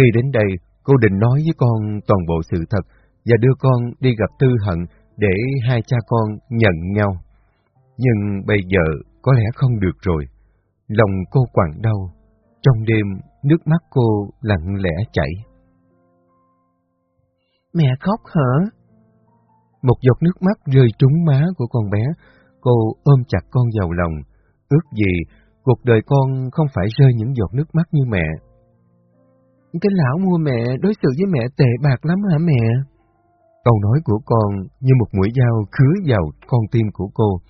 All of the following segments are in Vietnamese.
Khi đến đây, cô định nói với con toàn bộ sự thật và đưa con đi gặp Tư Hận để hai cha con nhận nhau. Nhưng bây giờ có lẽ không được rồi. Lòng cô quặn đau. Trong đêm, nước mắt cô lặng lẽ chảy. Mẹ khóc hả? Một giọt nước mắt rơi trúng má của con bé. Cô ôm chặt con vào lòng. Ước gì cuộc đời con không phải rơi những giọt nước mắt như mẹ. Cái lão mua mẹ đối xử với mẹ tệ bạc lắm hả mẹ? Câu nói của con như một mũi dao khứa vào con tim của cô.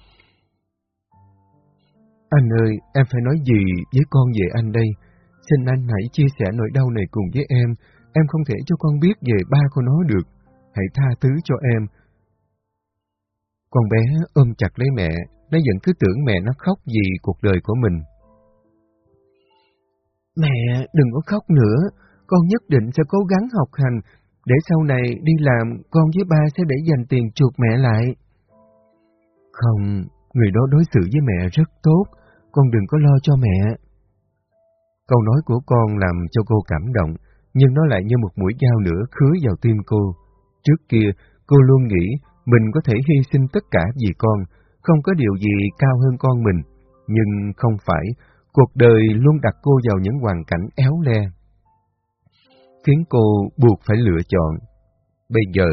Anh ơi, em phải nói gì với con về anh đây? Xin anh hãy chia sẻ nỗi đau này cùng với em. Em không thể cho con biết về ba của nó được. Hãy tha thứ cho em. Con bé ôm chặt lấy mẹ, nó vẫn cứ tưởng mẹ nó khóc vì cuộc đời của mình. Mẹ, đừng có khóc nữa. Con nhất định sẽ cố gắng học hành, để sau này đi làm con với ba sẽ để dành tiền chuộc mẹ lại. Không, người đó đối xử với mẹ rất tốt, con đừng có lo cho mẹ. Câu nói của con làm cho cô cảm động, nhưng nó lại như một mũi dao nữa khứa vào tim cô. Trước kia, cô luôn nghĩ mình có thể hy sinh tất cả vì con, không có điều gì cao hơn con mình. Nhưng không phải, cuộc đời luôn đặt cô vào những hoàn cảnh éo le. Khiến cô buộc phải lựa chọn. Bây giờ,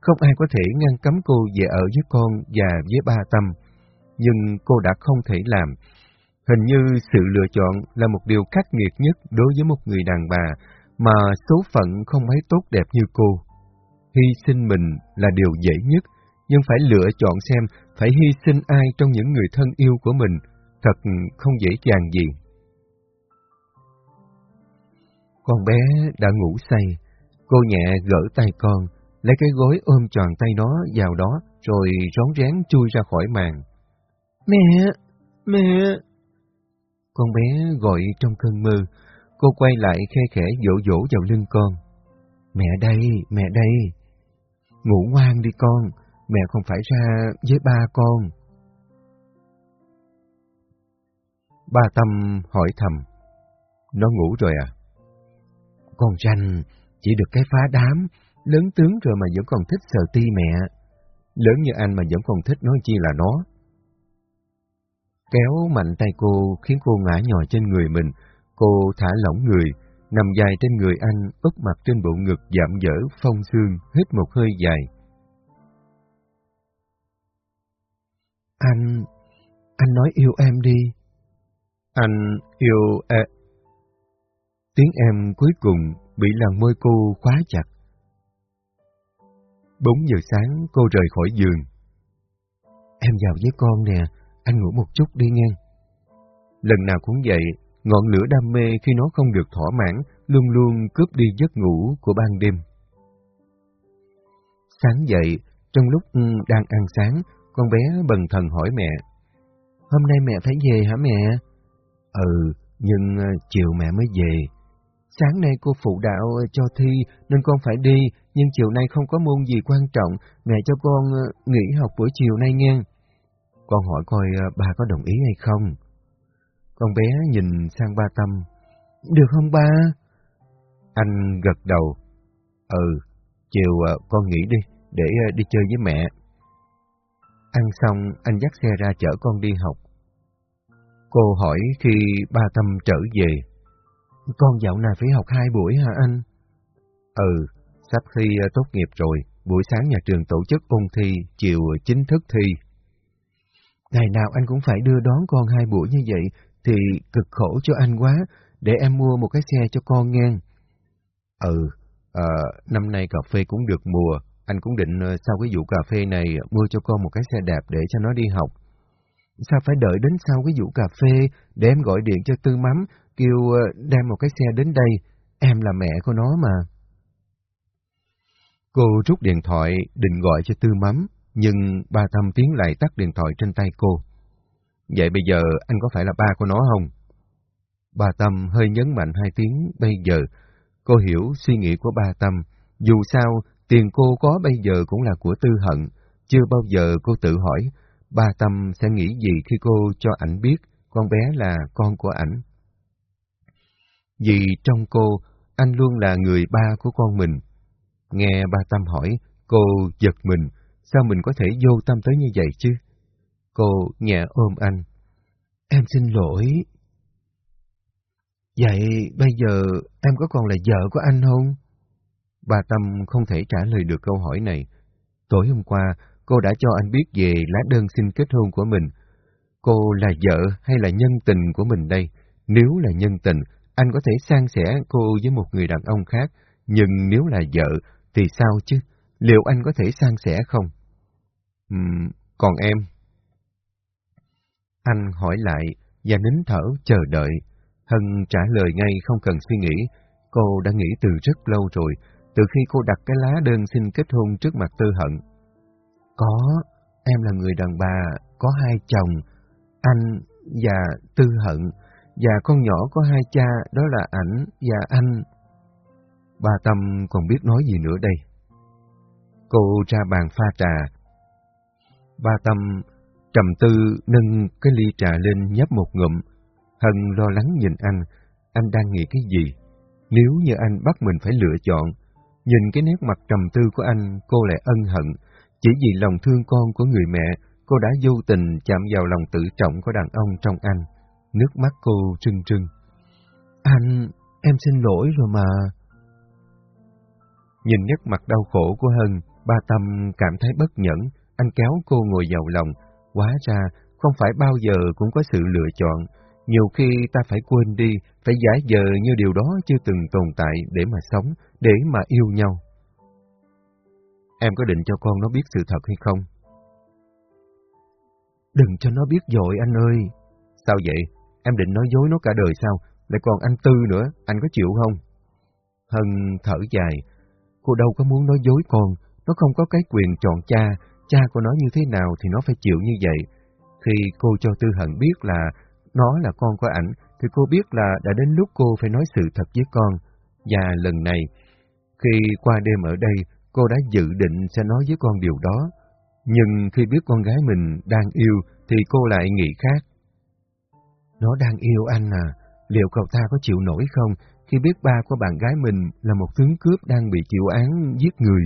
không ai có thể ngăn cấm cô về ở với con và với ba Tâm, nhưng cô đã không thể làm, Hình như sự lựa chọn là một điều khắc nghiệt nhất đối với một người đàn bà mà số phận không mấy tốt đẹp như cô. Hy sinh mình là điều dễ nhất, nhưng phải lựa chọn xem phải hy sinh ai trong những người thân yêu của mình, thật không dễ dàng gì. Con bé đã ngủ say, cô nhẹ gỡ tay con, lấy cái gối ôm tròn tay nó vào đó, rồi rón rén chui ra khỏi màn. Mẹ! Mẹ! Con bé gọi trong cơn mơ, cô quay lại khe khẽ dỗ dỗ vào lưng con. Mẹ đây, mẹ đây. Ngủ ngoan đi con, mẹ không phải ra với ba con. Ba Tâm hỏi thầm. Nó ngủ rồi à? Con tranh chỉ được cái phá đám, lớn tướng rồi mà vẫn còn thích sờ ti mẹ. Lớn như anh mà vẫn còn thích nói chi là nó. Kéo mạnh tay cô khiến cô ngã nhòi trên người mình. Cô thả lỏng người, nằm dài trên người anh, úp mặt trên bộ ngực giảm dở, phong xương, hít một hơi dài. Anh... anh nói yêu em đi. Anh yêu em... Tiếng em cuối cùng bị làn môi cô khóa chặt. Bốn giờ sáng cô rời khỏi giường. Em vào với con nè, anh ngủ một chút đi nghe. Lần nào cũng vậy, ngọn lửa đam mê khi nó không được thỏa mãn luôn luôn cướp đi giấc ngủ của ban đêm. Sáng dậy, trong lúc ừ, đang ăn sáng, con bé bần thần hỏi mẹ. Hôm nay mẹ phải về hả mẹ? Ừ, nhưng ờ, chiều mẹ mới về. Sáng nay cô phụ đạo cho thi nên con phải đi, nhưng chiều nay không có môn gì quan trọng, mẹ cho con ờ, nghỉ học buổi chiều nay nghe. Con hỏi coi ờ, ba có đồng ý hay không? Con bé nhìn sang ba Tâm. Được không ba? Anh gật đầu. Ừ, chiều ờ, con nghỉ đi, để đi chơi với mẹ. Ăn xong, anh dắt xe ra chở con đi học. Cô hỏi khi ba Tâm trở về. Con dạo này phải học hai buổi hả anh? Ừ, sắp thi tốt nghiệp rồi. Buổi sáng nhà trường tổ chức ôn thi, chiều chính thức thi. Ngày nào anh cũng phải đưa đón con hai buổi như vậy, thì cực khổ cho anh quá, để em mua một cái xe cho con nghe. Ừ, à, năm nay cà phê cũng được mùa, anh cũng định ờ, sau cái vụ cà phê này mua cho con một cái xe đạp để cho nó đi học. Sao phải đợi đến sau cái vụ cà phê để em gọi điện cho Tư Mắm, kêu ờ, đem một cái xe đến đây, em là mẹ của nó mà. Cô rút điện thoại định gọi cho Tư Mắm, nhưng ba Tâm tiến lại tắt điện thoại trên tay cô. Vậy bây giờ anh có phải là ba của nó không? Ba Tâm hơi nhấn mạnh hai tiếng bây giờ. Cô hiểu suy nghĩ của ba Tâm. Dù sao, tiền cô có bây giờ cũng là của tư hận. Chưa bao giờ cô tự hỏi, ba Tâm sẽ nghĩ gì khi cô cho ảnh biết con bé là con của ảnh. Vì trong cô, anh luôn là người ba của con mình. Nghe ba Tâm hỏi, cô giật mình, sao mình có thể vô tâm tới như vậy chứ? Cô nhẹ ôm anh. Em xin lỗi. Vậy bây giờ em có còn là vợ của anh không? Bà Tâm không thể trả lời được câu hỏi này. Tối hôm qua, cô đã cho anh biết về lá đơn xin kết hôn của mình. Cô là vợ hay là nhân tình của mình đây? Nếu là nhân tình, anh có thể san sẻ cô với một người đàn ông khác, nhưng nếu là vợ, thì sao chứ? Liệu anh có thể san sẻ không? Uhm, còn em? Anh hỏi lại và nín thở chờ đợi. Hân trả lời ngay không cần suy nghĩ. Cô đã nghĩ từ rất lâu rồi, từ khi cô đặt cái lá đơn xin kết hôn trước mặt Tư Hận. Có, em là người đàn bà, có hai chồng, anh và Tư Hận, và con nhỏ có hai cha, đó là ảnh và anh. Bà Tâm còn biết nói gì nữa đây? Cô ra bàn pha trà. Bà Tâm trầm tư nâng cái ly trà lên nhấp một ngụm. Hân lo lắng nhìn anh, anh đang nghĩ cái gì? Nếu như anh bắt mình phải lựa chọn, nhìn cái nét mặt trầm tư của anh, cô lại ân hận. Chỉ vì lòng thương con của người mẹ, cô đã vô tình chạm vào lòng tự trọng của đàn ông trong anh. Nước mắt cô trưng trưng. Anh, em xin lỗi rồi mà. Nhìn nét mặt đau khổ của Hân, ba Tâm cảm thấy bất nhẫn, anh kéo cô ngồi vào lòng. Hóa ra, không phải bao giờ cũng có sự lựa chọn. Nhiều khi ta phải quên đi, phải giả vờ như điều đó chưa từng tồn tại để mà sống, để mà yêu nhau. Em có định cho con nó biết sự thật hay không? Đừng cho nó biết dội anh ơi. Sao vậy? Em định nói dối nó cả đời sao? Lại còn anh Tư nữa, anh có chịu không? Hân thở dài. Cô đâu có muốn nói dối con, nó không có cái quyền chọn cha, cha của nó như thế nào thì nó phải chịu như vậy. Khi cô cho Tư Hận biết là nó là con của ảnh, thì cô biết là đã đến lúc cô phải nói sự thật với con. Và lần này, khi qua đêm ở đây, cô đã dự định sẽ nói với con điều đó. Nhưng khi biết con gái mình đang yêu, thì cô lại nghĩ khác. Nó đang yêu anh à, liệu cậu ta có chịu nổi không khi biết ba của bạn gái mình là một tướng cướp đang bị chịu án giết người?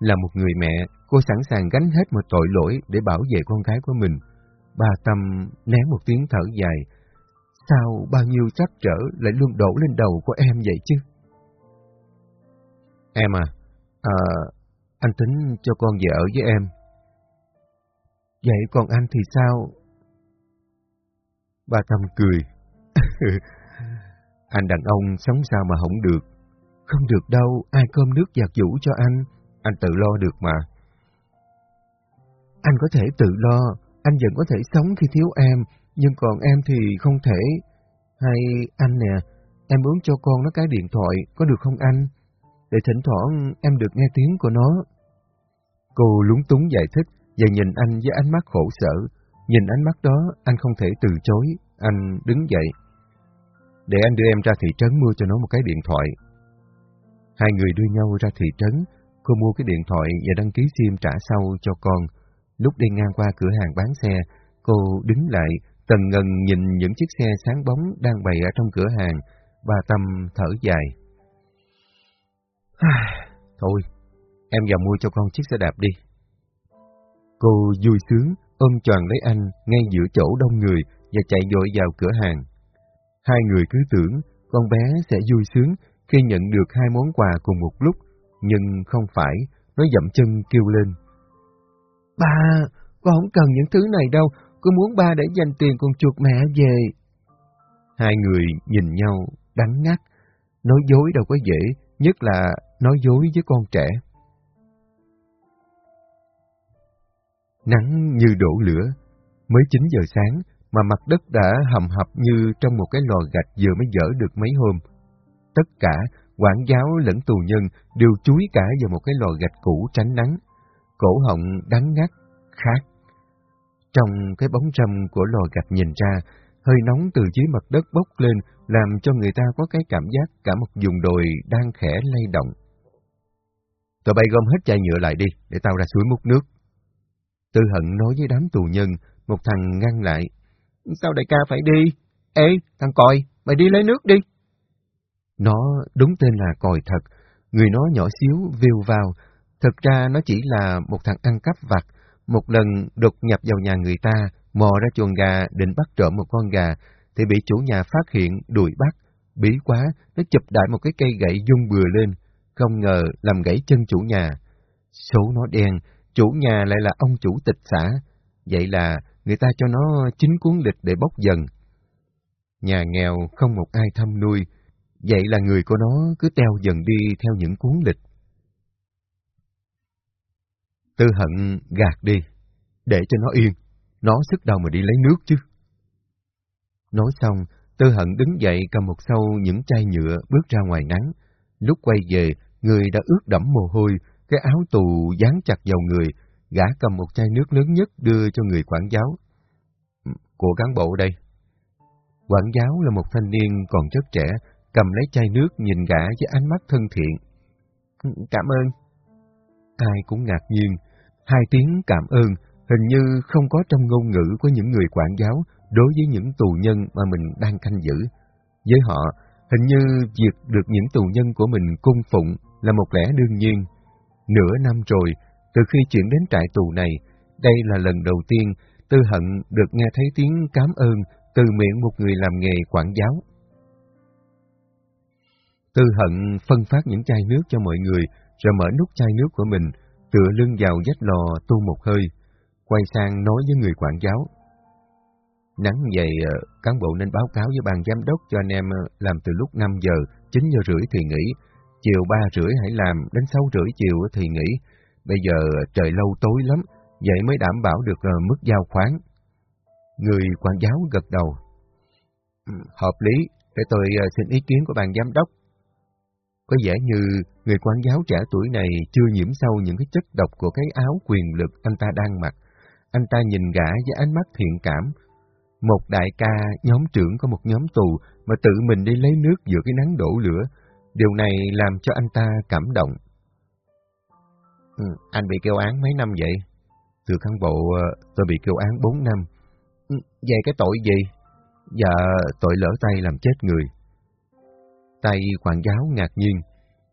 Là một người mẹ, cô sẵn sàng gánh hết một tội lỗi để bảo vệ con gái của mình. Bà Tâm nén một tiếng thở dài. Sao bao nhiêu trắc trở lại luôn đổ lên đầu của em vậy chứ? Em à, à, anh tính cho con về ở với em. Vậy còn anh thì sao? Ba Tâm cười. anh đàn ông sống sao mà không được. Không được đâu, ai cơm nước giặt vũ cho anh. Anh tự lo được mà. Anh có thể tự lo, anh vẫn có thể sống khi thiếu em, nhưng còn em thì không thể. Hay anh nè, em muốn cho con nó cái điện thoại, có được không anh? Để thỉnh thoảng em được nghe tiếng của nó. Cô lúng túng giải thích và nhìn anh với ánh mắt khổ sở. Nhìn ánh mắt đó, anh không thể từ chối, anh đứng dậy. Để anh đưa em ra thị trấn mua cho nó một cái điện thoại. Hai người đưa nhau ra thị trấn, cô mua cái điện thoại và đăng ký SIM trả sau cho con. Lúc đi ngang qua cửa hàng bán xe, cô đứng lại, tần ngần nhìn những chiếc xe sáng bóng đang bày ở trong cửa hàng. Bà Tâm thở dài. Thôi, em vào mua cho con chiếc xe đạp đi. Cô vui sướng, ôm tròn lấy anh ngay giữa chỗ đông người và chạy vội vào cửa hàng. Hai người cứ tưởng con bé sẽ vui sướng khi nhận được hai món quà cùng một lúc, nhưng không phải, nó dậm chân kêu lên. Ba, con không cần những thứ này đâu, con muốn ba để dành tiền cùng chuột mẹ về. Hai người nhìn nhau, đắng ngắt, nói dối đâu có dễ, nhất là nói dối với con trẻ. Nắng như đổ lửa, mới 9 giờ sáng mà mặt đất đã hầm hập như trong một cái lò gạch vừa mới dỡ được mấy hôm. Tất cả, quản giáo lẫn tù nhân đều chúi cả vào một cái lò gạch cũ tránh nắng. Cổ họng đắng ngắt, khát. Trong cái bóng râm của lò gạch nhìn ra, hơi nóng từ dưới mặt đất bốc lên làm cho người ta có cái cảm giác cả một vùng đồi đang khẽ lay động. Tụi bay gom hết chai nhựa lại đi, để tao ra suối múc nước. Tư hận nói với đám tù nhân, một thằng ngăn lại. Sao đại ca phải đi? Ê, thằng còi, mày đi lấy nước đi. Nó đúng tên là còi thật, người nó nhỏ xíu, viêu vào. thật ra nó chỉ là một thằng ăn cắp vặt, một lần đột nhập vào nhà người ta, mò ra chuồng gà định bắt trộm một con gà, thì bị chủ nhà phát hiện, đuổi bắt. Bí quá, nó chụp đại một cái cây gậy dung bừa lên, không ngờ làm gãy chân chủ nhà. Số nó đen, chủ nhà lại là ông chủ tịch xã, vậy là người ta cho nó chính cuốn lịch để bốc dần. Nhà nghèo không một ai thăm nuôi, vậy là người của nó cứ teo dần đi theo những cuốn lịch. Tư hận gạt đi, để cho nó yên, nó sức đâu mà đi lấy nước chứ. Nói xong, Tư hận đứng dậy cầm một sâu những chai nhựa bước ra ngoài nắng. Lúc quay về, người đã ướt đẫm mồ hôi, cái áo tù dán chặt vào người, gã cầm một chai nước lớn nhất đưa cho người quản giáo. Ừ, của cán bộ đây. Quản giáo là một thanh niên còn rất trẻ, cầm lấy chai nước nhìn gã với ánh mắt thân thiện. Ừ, cảm ơn. Ai cũng ngạc nhiên, hai tiếng cảm ơn hình như không có trong ngôn ngữ của những người quản giáo đối với những tù nhân mà mình đang canh giữ. Với họ, hình như việc được những tù nhân của mình cung phụng là một lẽ đương nhiên. Nửa năm rồi, từ khi chuyển đến trại tù này, đây là lần đầu tiên Tư Hận được nghe thấy tiếng cảm ơn từ miệng một người làm nghề quản giáo. Tư Hận phân phát những chai nước cho mọi người, rồi mở nút chai nước của mình, tựa lưng vào vách lò tu một hơi, quay sang nói với người quản giáo. Nắng dậy, ờ, cán bộ nên báo cáo với ban giám đốc cho anh em ờ, làm từ lúc 5 giờ, 9 giờ rưỡi thì nghỉ, chiều ba rưỡi hãy làm, đến sáu rưỡi chiều thì nghỉ. Bây giờ trời lâu tối lắm, vậy mới đảm bảo được ờ, mức giao khoán. Người quản giáo gật đầu. Ừ, hợp lý, để tôi ờ, xin ý kiến của ban giám đốc. Có vẻ như người quản giáo trẻ tuổi này chưa nhiễm sâu những cái chất độc của cái áo quyền lực anh ta đang mặc. Anh ta nhìn gã với ánh mắt thiện cảm, một đại ca, nhóm trưởng có một nhóm tù mà tự mình đi lấy nước giữa cái nắng đổ lửa. Điều này làm cho anh ta cảm động. Ừ, anh bị kêu án mấy năm vậy? Từ cán bộ, ờ, tôi bị kêu án bốn năm. Ừ, về cái tội gì? Dạ, tội lỡ tay làm chết người. Tay quản giáo ngạc nhiên.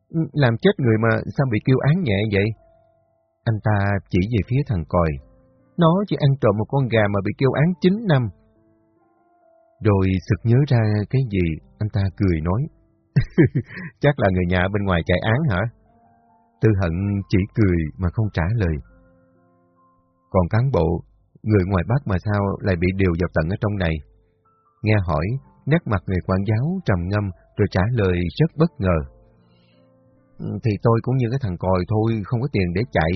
Ừ, làm chết người mà sao bị kêu án nhẹ vậy? Anh ta chỉ về phía thằng còi. Nó chỉ ăn trộm một con gà mà bị kêu án 9 năm. Rồi sực nhớ ra cái gì, anh ta cười nói. Chắc là người nhà bên ngoài chạy án hả? Tư hận chỉ cười mà không trả lời. Còn cán bộ, người ngoài Bắc mà sao lại bị điều vào tận ở trong này? Nghe hỏi, nét mặt người quản giáo trầm ngâm rồi trả lời rất bất ngờ. Ừ, thì tôi cũng như cái thằng còi thôi, không có tiền để chạy.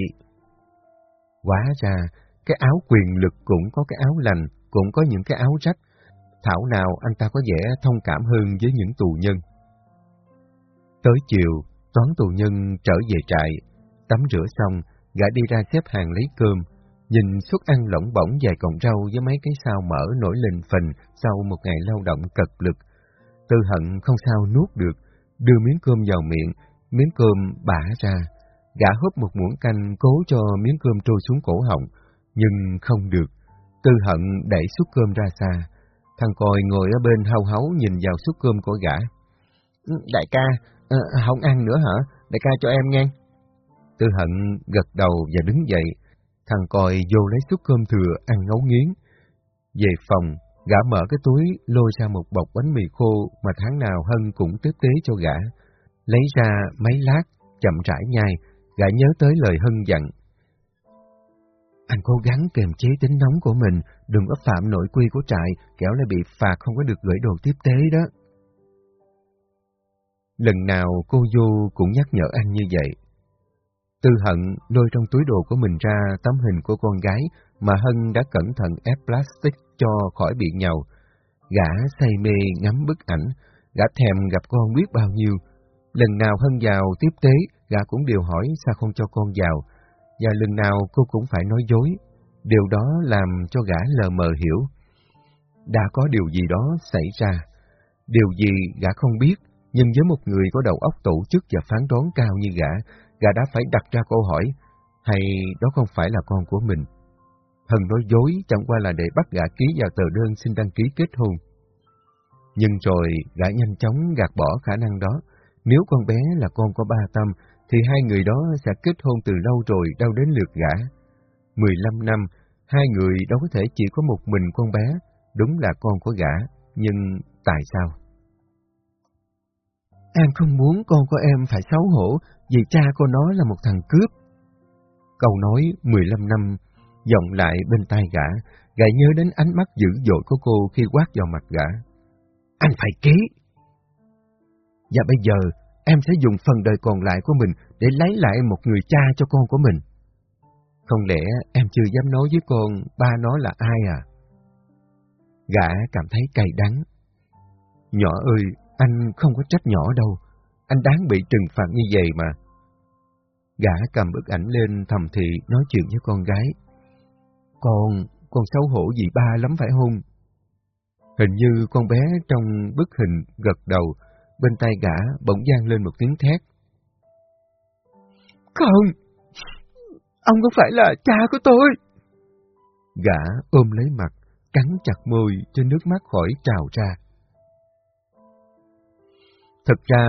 Quá ra, cái áo quyền lực cũng có cái áo lành, cũng có những cái áo rách, thảo nào anh ta có vẻ thông cảm hơn với những tù nhân. Tới chiều, toán tù nhân trở về trại, tắm rửa xong, gã đi ra xếp hàng lấy cơm, nhìn suất ăn lỏng bỏng vài cọng rau với mấy cái sao mỡ nổi lên phình sau một ngày lao động cật lực. Tư hận không sao nuốt được, đưa miếng cơm vào miệng, miếng cơm bả ra. Gã húp một muỗng canh cố cho miếng cơm trôi xuống cổ họng, nhưng không được. Tư hận đẩy suất cơm ra xa. Thằng còi ngồi ở bên hau hấu nhìn vào suất cơm của gã. Ừ, đại ca, à, không ăn nữa hả? Đại ca cho em nghe. Tư hận gật đầu và đứng dậy. Thằng còi vô lấy suất cơm thừa ăn ngấu nghiến. Về phòng, gã mở cái túi lôi ra một bọc bánh mì khô mà tháng nào Hân cũng tiếp tế cho gã. Lấy ra mấy lát, chậm rãi nhai, gã nhớ tới lời Hân dặn anh cố gắng kềm chế tính nóng của mình, đừng có phạm nội quy của trại, kẻo lại bị phạt không có được gửi đồ tiếp tế đó. Lần nào cô vô cũng nhắc nhở anh như vậy. Tư hận lôi trong túi đồ của mình ra tấm hình của con gái mà Hân đã cẩn thận ép plastic cho khỏi bị nhầu. Gã say mê ngắm bức ảnh, gã thèm gặp con biết bao nhiêu. Lần nào Hân vào tiếp tế, gã cũng đều hỏi sao không cho con vào, và lần nào cô cũng phải nói dối. Điều đó làm cho gã lờ mờ hiểu. Đã có điều gì đó xảy ra. Điều gì gã không biết, nhưng với một người có đầu óc tổ chức và phán đoán cao như gã, gã đã phải đặt ra câu hỏi, hay đó không phải là con của mình? Hân nói dối chẳng qua là để bắt gã ký vào tờ đơn xin đăng ký kết hôn. Nhưng rồi gã nhanh chóng gạt bỏ khả năng đó. Nếu con bé là con của ba Tâm, thì hai người đó sẽ kết hôn từ lâu rồi đâu đến lượt gã. 15 năm, hai người đâu có thể chỉ có một mình con bé, đúng là con của gã, nhưng tại sao? Em không muốn con của em phải xấu hổ vì cha của nó là một thằng cướp. Câu nói 15 năm vọng lại bên tai gã, gã nhớ đến ánh mắt dữ dội của cô khi quát vào mặt gã. Anh phải ký! Và bây giờ, em sẽ dùng phần đời còn lại của mình để lấy lại một người cha cho con của mình. Không lẽ em chưa dám nói với con ba nó là ai à? Gã cảm thấy cay đắng. Nhỏ ơi, anh không có trách nhỏ đâu. Anh đáng bị trừng phạt như vậy mà. Gã cầm bức ảnh lên thầm thị nói chuyện với con gái. Con, con xấu hổ gì ba lắm phải không? Hình như con bé trong bức hình gật đầu, bên tay gã bỗng gian lên một tiếng thét. Không, ông có phải là cha của tôi. Gã ôm lấy mặt, cắn chặt môi cho nước mắt khỏi trào ra. Thật ra,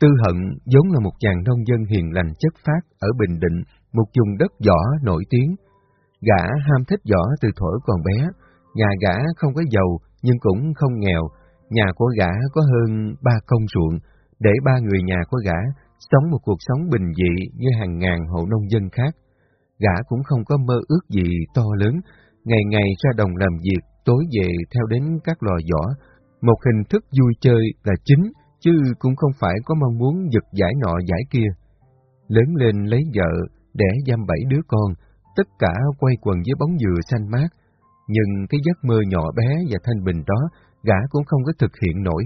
Tư Hận giống là một chàng nông dân hiền lành chất phát ở Bình Định, một vùng đất võ nổi tiếng. Gã ham thích võ từ thuở còn bé, nhà gã không có giàu nhưng cũng không nghèo, nhà của gã có hơn ba công ruộng, để ba người nhà của gã sống một cuộc sống bình dị như hàng ngàn hộ nông dân khác. Gã cũng không có mơ ước gì to lớn, ngày ngày ra đồng làm việc, tối về theo đến các lò võ, một hình thức vui chơi là chính, chứ cũng không phải có mong muốn giật giải nọ giải kia. Lớn lên lấy vợ, đẻ giam bảy đứa con, tất cả quay quần với bóng dừa xanh mát, nhưng cái giấc mơ nhỏ bé và thanh bình đó, gã cũng không có thực hiện nổi.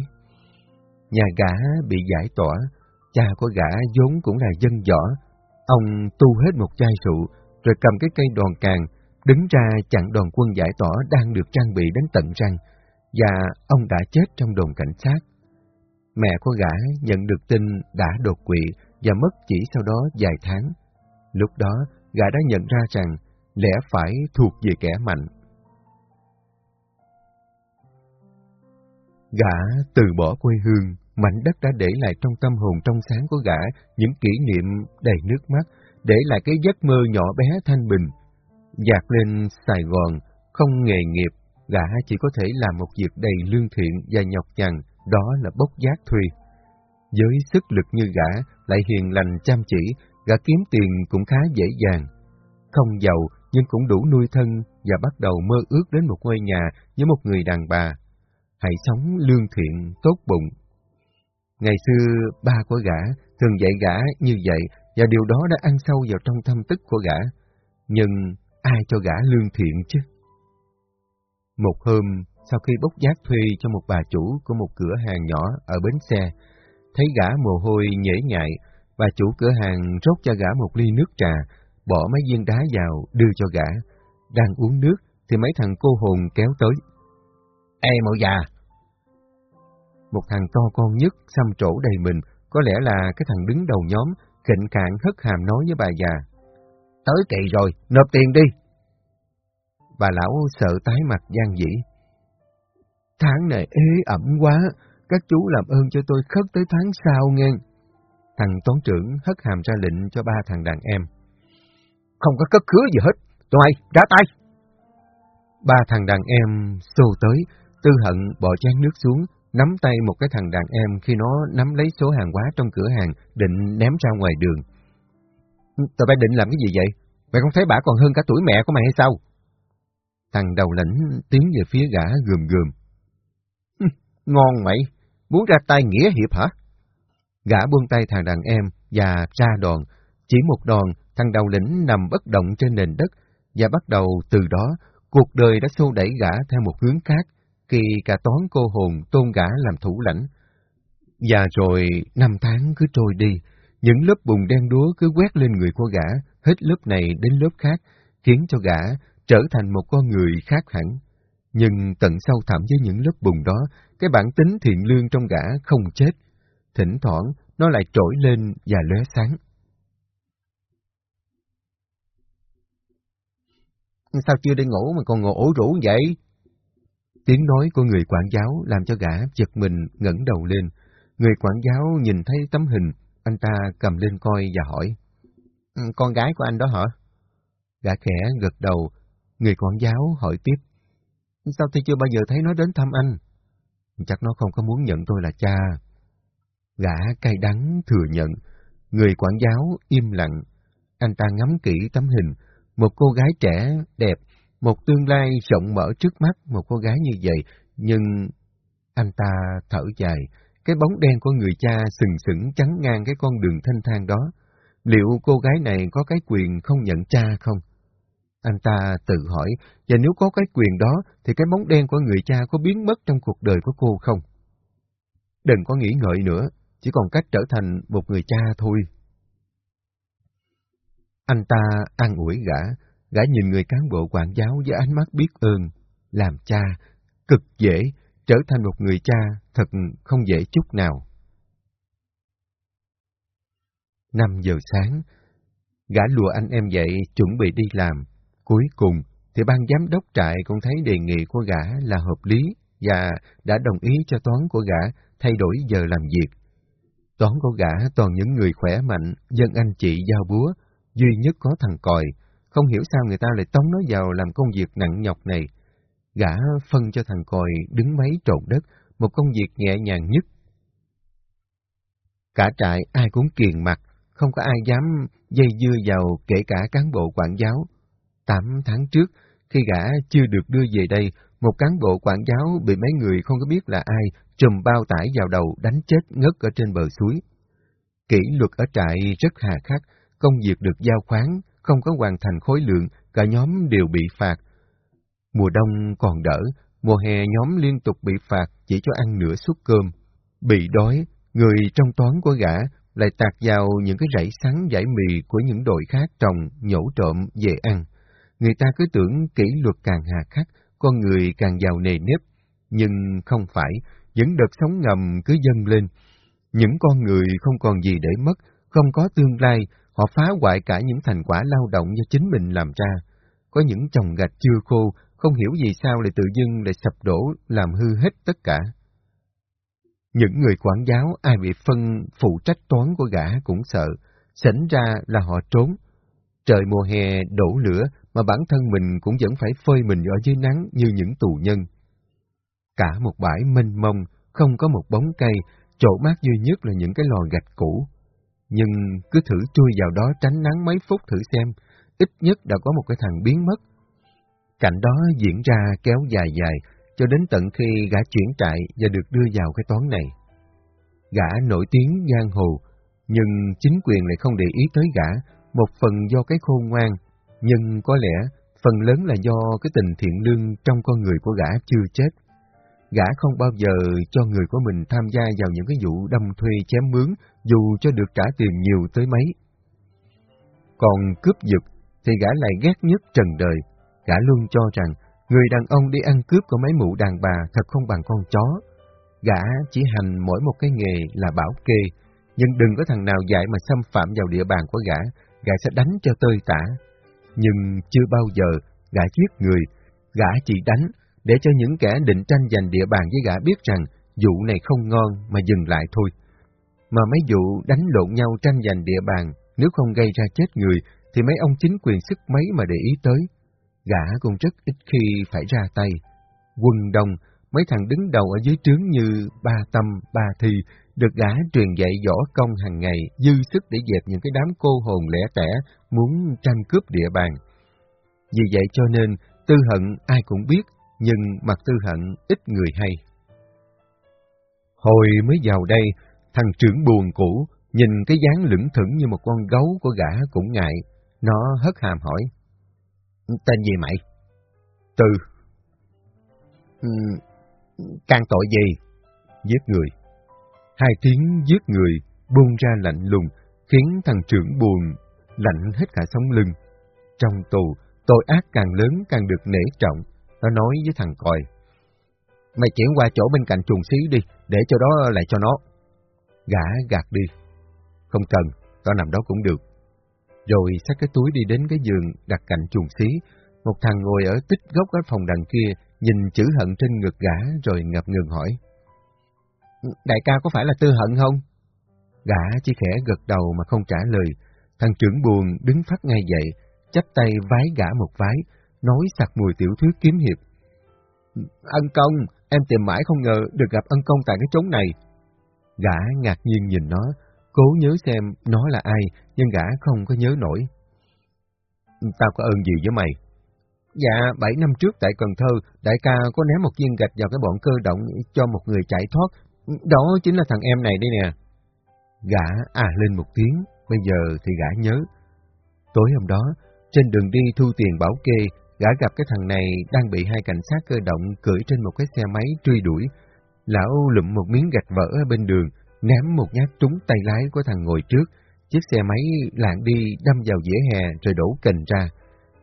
Nhà gã bị giải tỏa, cha của gã vốn cũng là dân võ. Ông tu hết một chai rượu, rồi cầm cái cây đòn càng, đứng ra chặn đoàn quân giải tỏa đang được trang bị đến tận răng, và ông đã chết trong đồn cảnh sát. Mẹ của gã nhận được tin đã đột quỵ và mất chỉ sau đó vài tháng. Lúc đó, gã đã nhận ra rằng lẽ phải thuộc về kẻ mạnh. Gã từ bỏ quê hương, mảnh đất đã để lại trong tâm hồn trong sáng của gã những kỷ niệm đầy nước mắt, để lại cái giấc mơ nhỏ bé thanh bình. Dạt lên Sài Gòn, không nghề nghiệp, gã chỉ có thể làm một việc đầy lương thiện và nhọc nhằn, đó là bốc giác thuê. Với sức lực như gã, lại hiền lành chăm chỉ, gã kiếm tiền cũng khá dễ dàng. Không giàu, nhưng cũng đủ nuôi thân và bắt đầu mơ ước đến một ngôi nhà với một người đàn bà. Hãy sống lương thiện, tốt bụng. Ngày xưa, ba của gã thường dạy gã như vậy, và điều đó đã ăn sâu vào trong tâm tức của gã. Nhưng ai cho gã lương thiện chứ? Một hôm, sau khi bốc giác thuê cho một bà chủ của một cửa hàng nhỏ ở bến xe, thấy gã mồ hôi nhễ nhại, bà chủ cửa hàng rót cho gã một ly nước trà, bỏ mấy viên đá vào đưa cho gã. Đang uống nước thì mấy thằng cô hồn kéo tới. Ê mụ già! Một thằng to con nhất, xăm trổ đầy mình, có lẽ là cái thằng đứng đầu nhóm, kịnh cạn hất hàm nói với bà già. Tới kỳ rồi, nộp tiền đi! Bà lão sợ tái mặt gian dĩ. Tháng này ế ẩm quá, các chú làm ơn cho tôi khất tới tháng sau nghe. Thằng toán trưởng hất hàm ra lệnh cho ba thằng đàn em. Không có cất khứa gì hết, tụi mày, ra tay! Ba thằng đàn em xô tới, tư hận bỏ chén nước xuống, nắm tay một cái thằng đàn em khi nó nắm lấy số hàng hóa trong cửa hàng, định ném ra ngoài đường. Tụi bay định làm cái gì vậy? Mày không thấy bà còn hơn cả tuổi mẹ của mày hay sao? Thằng đầu lãnh tiến về phía gã gườm gườm. Ngon mày, muốn ra tay nghĩa hiệp hả? Gã buông tay thằng đàn em và ra đòn. Chỉ một đòn, thằng đầu lĩnh nằm bất động trên nền đất, và bắt đầu từ đó, cuộc đời đã xô đẩy gã theo một hướng khác, khi cả toán cô hồn tôn gã làm thủ lãnh. Và rồi năm tháng cứ trôi đi, những lớp bùn đen đúa cứ quét lên người của gã, hết lớp này đến lớp khác, khiến cho gã trở thành một con người khác hẳn. Nhưng tận sâu thẳm với những lớp bùn đó, cái bản tính thiện lương trong gã không chết. Thỉnh thoảng, nó lại trỗi lên và lóe sáng. Sao chưa đi ngủ mà còn ngủ rủ vậy? Tiếng nói của người quản giáo làm cho gã giật mình ngẩng đầu lên. Người quản giáo nhìn thấy tấm hình, anh ta cầm lên coi và hỏi. Ừ, con gái của anh đó hả? Gã khẽ gật đầu, người quản giáo hỏi tiếp. Sao tôi chưa bao giờ thấy nó đến thăm anh? Chắc nó không có muốn nhận tôi là cha. Gã cay đắng thừa nhận, người quản giáo im lặng. Anh ta ngắm kỹ tấm hình, một cô gái trẻ, đẹp, một tương lai rộng mở trước mắt một cô gái như vậy, nhưng anh ta thở dài, cái bóng đen của người cha sừng sững chắn ngang cái con đường thanh thang đó. Liệu cô gái này có cái quyền không nhận cha không? Anh ta tự hỏi, và nếu có cái quyền đó, thì cái bóng đen của người cha có biến mất trong cuộc đời của cô không? Đừng có nghĩ ngợi nữa, chỉ còn cách trở thành một người cha thôi. Anh ta an ủi gã, gã nhìn người cán bộ quản giáo với ánh mắt biết ơn. Làm cha, cực dễ, trở thành một người cha thật không dễ chút nào. Năm giờ sáng, gã lùa anh em dậy chuẩn bị đi làm. Cuối cùng thì ban giám đốc trại cũng thấy đề nghị của gã là hợp lý và đã đồng ý cho toán của gã thay đổi giờ làm việc. Toán của gã toàn những người khỏe mạnh, dân anh chị giao búa, duy nhất có thằng còi. Không hiểu sao người ta lại tống nó vào làm công việc nặng nhọc này. Gã phân cho thằng còi đứng máy trộn đất, một công việc nhẹ nhàng nhất. Cả trại ai cũng kiền mặt, không có ai dám dây dưa vào kể cả cán bộ quản giáo. Tám tháng trước, khi gã chưa được đưa về đây, một cán bộ quản giáo bị mấy người không có biết là ai trùm bao tải vào đầu đánh chết ngất ở trên bờ suối. Kỷ luật ở trại rất hà khắc, công việc được giao khoán, không có hoàn thành khối lượng, cả nhóm đều bị phạt. Mùa đông còn đỡ, mùa hè nhóm liên tục bị phạt chỉ cho ăn nửa suất cơm. Bị đói, người trong toán của gã lại tạt vào những cái rẫy sắn giải mì của những đội khác trồng nhổ trộm về ăn. Người ta cứ tưởng kỷ luật càng hà khắc, con người càng giàu nề nếp, nhưng không phải, những đợt sóng ngầm cứ dâng lên. Những con người không còn gì để mất, không có tương lai, họ phá hoại cả những thành quả lao động do chính mình làm ra. Có những chồng gạch chưa khô, không hiểu vì sao lại tự dưng lại sập đổ, làm hư hết tất cả. Những người quản giáo ai bị phân phụ trách toán của gã cũng sợ, sảnh ra là họ trốn. Trời mùa hè đổ lửa mà bản thân mình cũng vẫn phải phơi mình ở dưới nắng như những tù nhân. Cả một bãi mênh mông, không có một bóng cây, chỗ mát duy nhất là những cái lò gạch cũ. Nhưng cứ thử chui vào đó tránh nắng mấy phút thử xem, ít nhất đã có một cái thằng biến mất. Cảnh đó diễn ra kéo dài dài, cho đến tận khi gã chuyển trại và được đưa vào cái toán này. Gã nổi tiếng giang hồ, nhưng chính quyền lại không để ý tới gã, một phần do cái khôn ngoan, nhưng có lẽ phần lớn là do cái tình thiện lương trong con người của gã chưa chết. Gã không bao giờ cho người của mình tham gia vào những cái vụ đâm thuê chém mướn, dù cho được trả tiền nhiều tới mấy. Còn cướp giật thì gã lại ghét nhất trần đời. Gã luôn cho rằng người đàn ông đi ăn cướp của mấy mụ đàn bà thật không bằng con chó. Gã chỉ hành mỗi một cái nghề là bảo kê, nhưng đừng có thằng nào dạy mà xâm phạm vào địa bàn của gã, gã sẽ đánh cho tơi tả. Nhưng chưa bao giờ gã giết người, gã chỉ đánh để cho những kẻ định tranh giành địa bàn với gã biết rằng vụ này không ngon mà dừng lại thôi. Mà mấy vụ đánh lộn nhau tranh giành địa bàn, nếu không gây ra chết người, thì mấy ông chính quyền sức mấy mà để ý tới. Gã cũng rất ít khi phải ra tay. Quân đông, mấy thằng đứng đầu ở dưới trướng như Ba Tâm, Ba Thi, được gã truyền dạy võ công hàng ngày, dư sức để dẹp những cái đám cô hồn lẻ tẻ muốn tranh cướp địa bàn. Vì vậy cho nên, tư hận ai cũng biết, nhưng mặt tư hận ít người hay. Hồi mới vào đây, thằng trưởng buồn cũ, nhìn cái dáng lững thững như một con gấu của gã cũng ngại. Nó hất hàm hỏi. Tên gì mày? Từ. Ừ, can tội gì? Giết người. Hai tiếng giết người buông ra lạnh lùng, khiến thằng trưởng buồn lạnh hết cả sống lưng. Trong tù, tội ác càng lớn càng được nể trọng. Nó nói với thằng còi. Mày chuyển qua chỗ bên cạnh chuồng xí đi, để cho đó lại cho nó. Gã gạt đi. Không cần, tao nằm đó cũng được. Rồi xách cái túi đi đến cái giường đặt cạnh chuồng xí. Một thằng ngồi ở tích góc ở phòng đằng kia, nhìn chữ hận trên ngực gã rồi ngập ngừng hỏi. Đại ca có phải là tư hận không? Gã chỉ khẽ gật đầu mà không trả lời. Thằng trưởng buồn đứng phát ngay dậy, chắp tay vái gã một vái, nói sặc mùi tiểu thuyết kiếm hiệp. Ân công, em tìm mãi không ngờ được gặp ân công tại cái chốn này. Gã ngạc nhiên nhìn nó, cố nhớ xem nó là ai, nhưng gã không có nhớ nổi. Tao có ơn gì với mày? Dạ, bảy năm trước tại Cần Thơ, đại ca có ném một viên gạch vào cái bọn cơ động cho một người chạy thoát. Đó chính là thằng em này đây nè. Gã à lên một tiếng, bây giờ thì gã nhớ. Tối hôm đó, trên đường đi thu tiền bảo kê, gã gặp cái thằng này đang bị hai cảnh sát cơ động cưỡi trên một cái xe máy truy đuổi. Lão lụm một miếng gạch vỡ ở bên đường, ném một nhát trúng tay lái của thằng ngồi trước. Chiếc xe máy lạng đi đâm vào vỉa hè rồi đổ kình ra.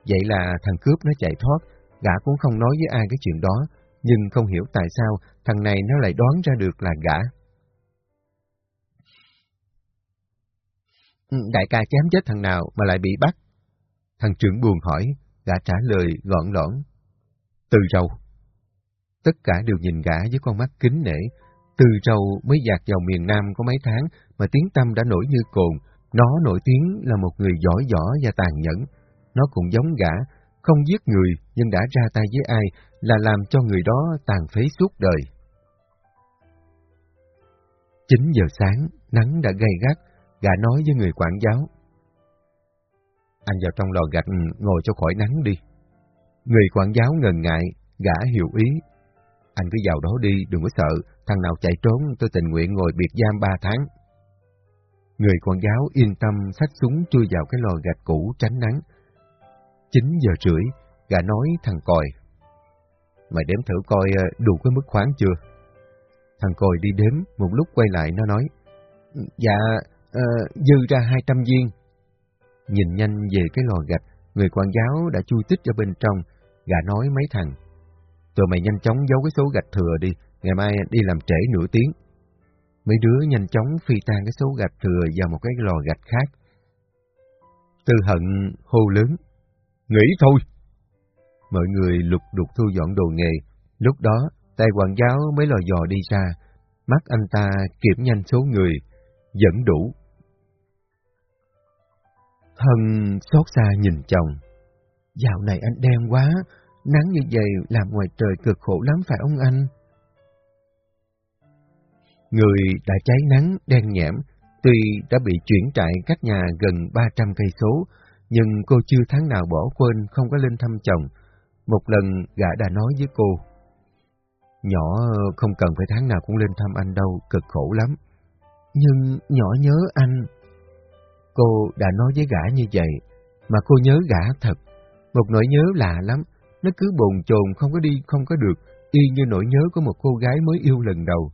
Vậy là thằng cướp nó chạy thoát, gã cũng không nói với ai cái chuyện đó, nhưng không hiểu tại sao thằng này nó lại đoán ra được là gã. Ừ, đại ca chém chết thằng nào mà lại bị bắt? Thằng trưởng buồn hỏi, gã trả lời gọn lõn. Từ râu. Tất cả đều nhìn gã với con mắt kính nể. Từ râu mới dạt vào miền Nam có mấy tháng mà tiếng tâm đã nổi như cồn. Nó nổi tiếng là một người giỏi võ và tàn nhẫn. Nó cũng giống gã, không giết người nhưng đã ra tay với ai là làm cho người đó tàn phế suốt đời. 9 giờ sáng, nắng đã gay gắt, gã nói với người quản giáo. Anh vào trong lò gạch ừ, ngồi cho khỏi nắng đi. Người quản giáo ngần ngại, gã hiểu ý. Anh cứ vào đó đi, đừng có sợ, thằng nào chạy trốn tôi tình nguyện ngồi biệt giam ba tháng. Người quản giáo yên tâm xách súng chui vào cái lò gạch cũ tránh nắng. 9 giờ rưỡi, gã nói thằng còi. Mày đếm thử coi ờ, đủ cái mức khoáng chưa? Thằng còi đi đếm, một lúc quay lại nó nói. Dạ, uh, dư ra 200 viên. Nhìn nhanh về cái lò gạch, người quản giáo đã chui tích ở bên trong, gã nói mấy thằng. Tụi mày nhanh chóng giấu cái số gạch thừa đi, ngày mai đi làm trễ nửa tiếng. Mấy đứa nhanh chóng phi tan cái số gạch thừa vào một cái lò gạch khác. Tư hận hô lớn. Nghỉ thôi! Mọi người lục đục thu dọn đồ nghề. Lúc đó, tay quản giáo mới lò dò đi ra. Mắt anh ta kiểm nhanh số người, dẫn đủ. Hân xót xa nhìn chồng. Dạo này anh đen quá, nắng như vậy làm ngoài trời cực khổ lắm phải ông anh? Người đã cháy nắng, đen nhẽm, tuy đã bị chuyển trại cách nhà gần 300 cây số, nhưng cô chưa tháng nào bỏ quên không có lên thăm chồng. Một lần gã đã nói với cô, Nhỏ không cần phải tháng nào cũng lên thăm anh đâu, cực khổ lắm. Nhưng nhỏ nhớ anh. Cô đã nói với gã như vậy, mà cô nhớ gã thật. Một nỗi nhớ lạ lắm, nó cứ bồn chồn không có đi không có được, y như nỗi nhớ của một cô gái mới yêu lần đầu.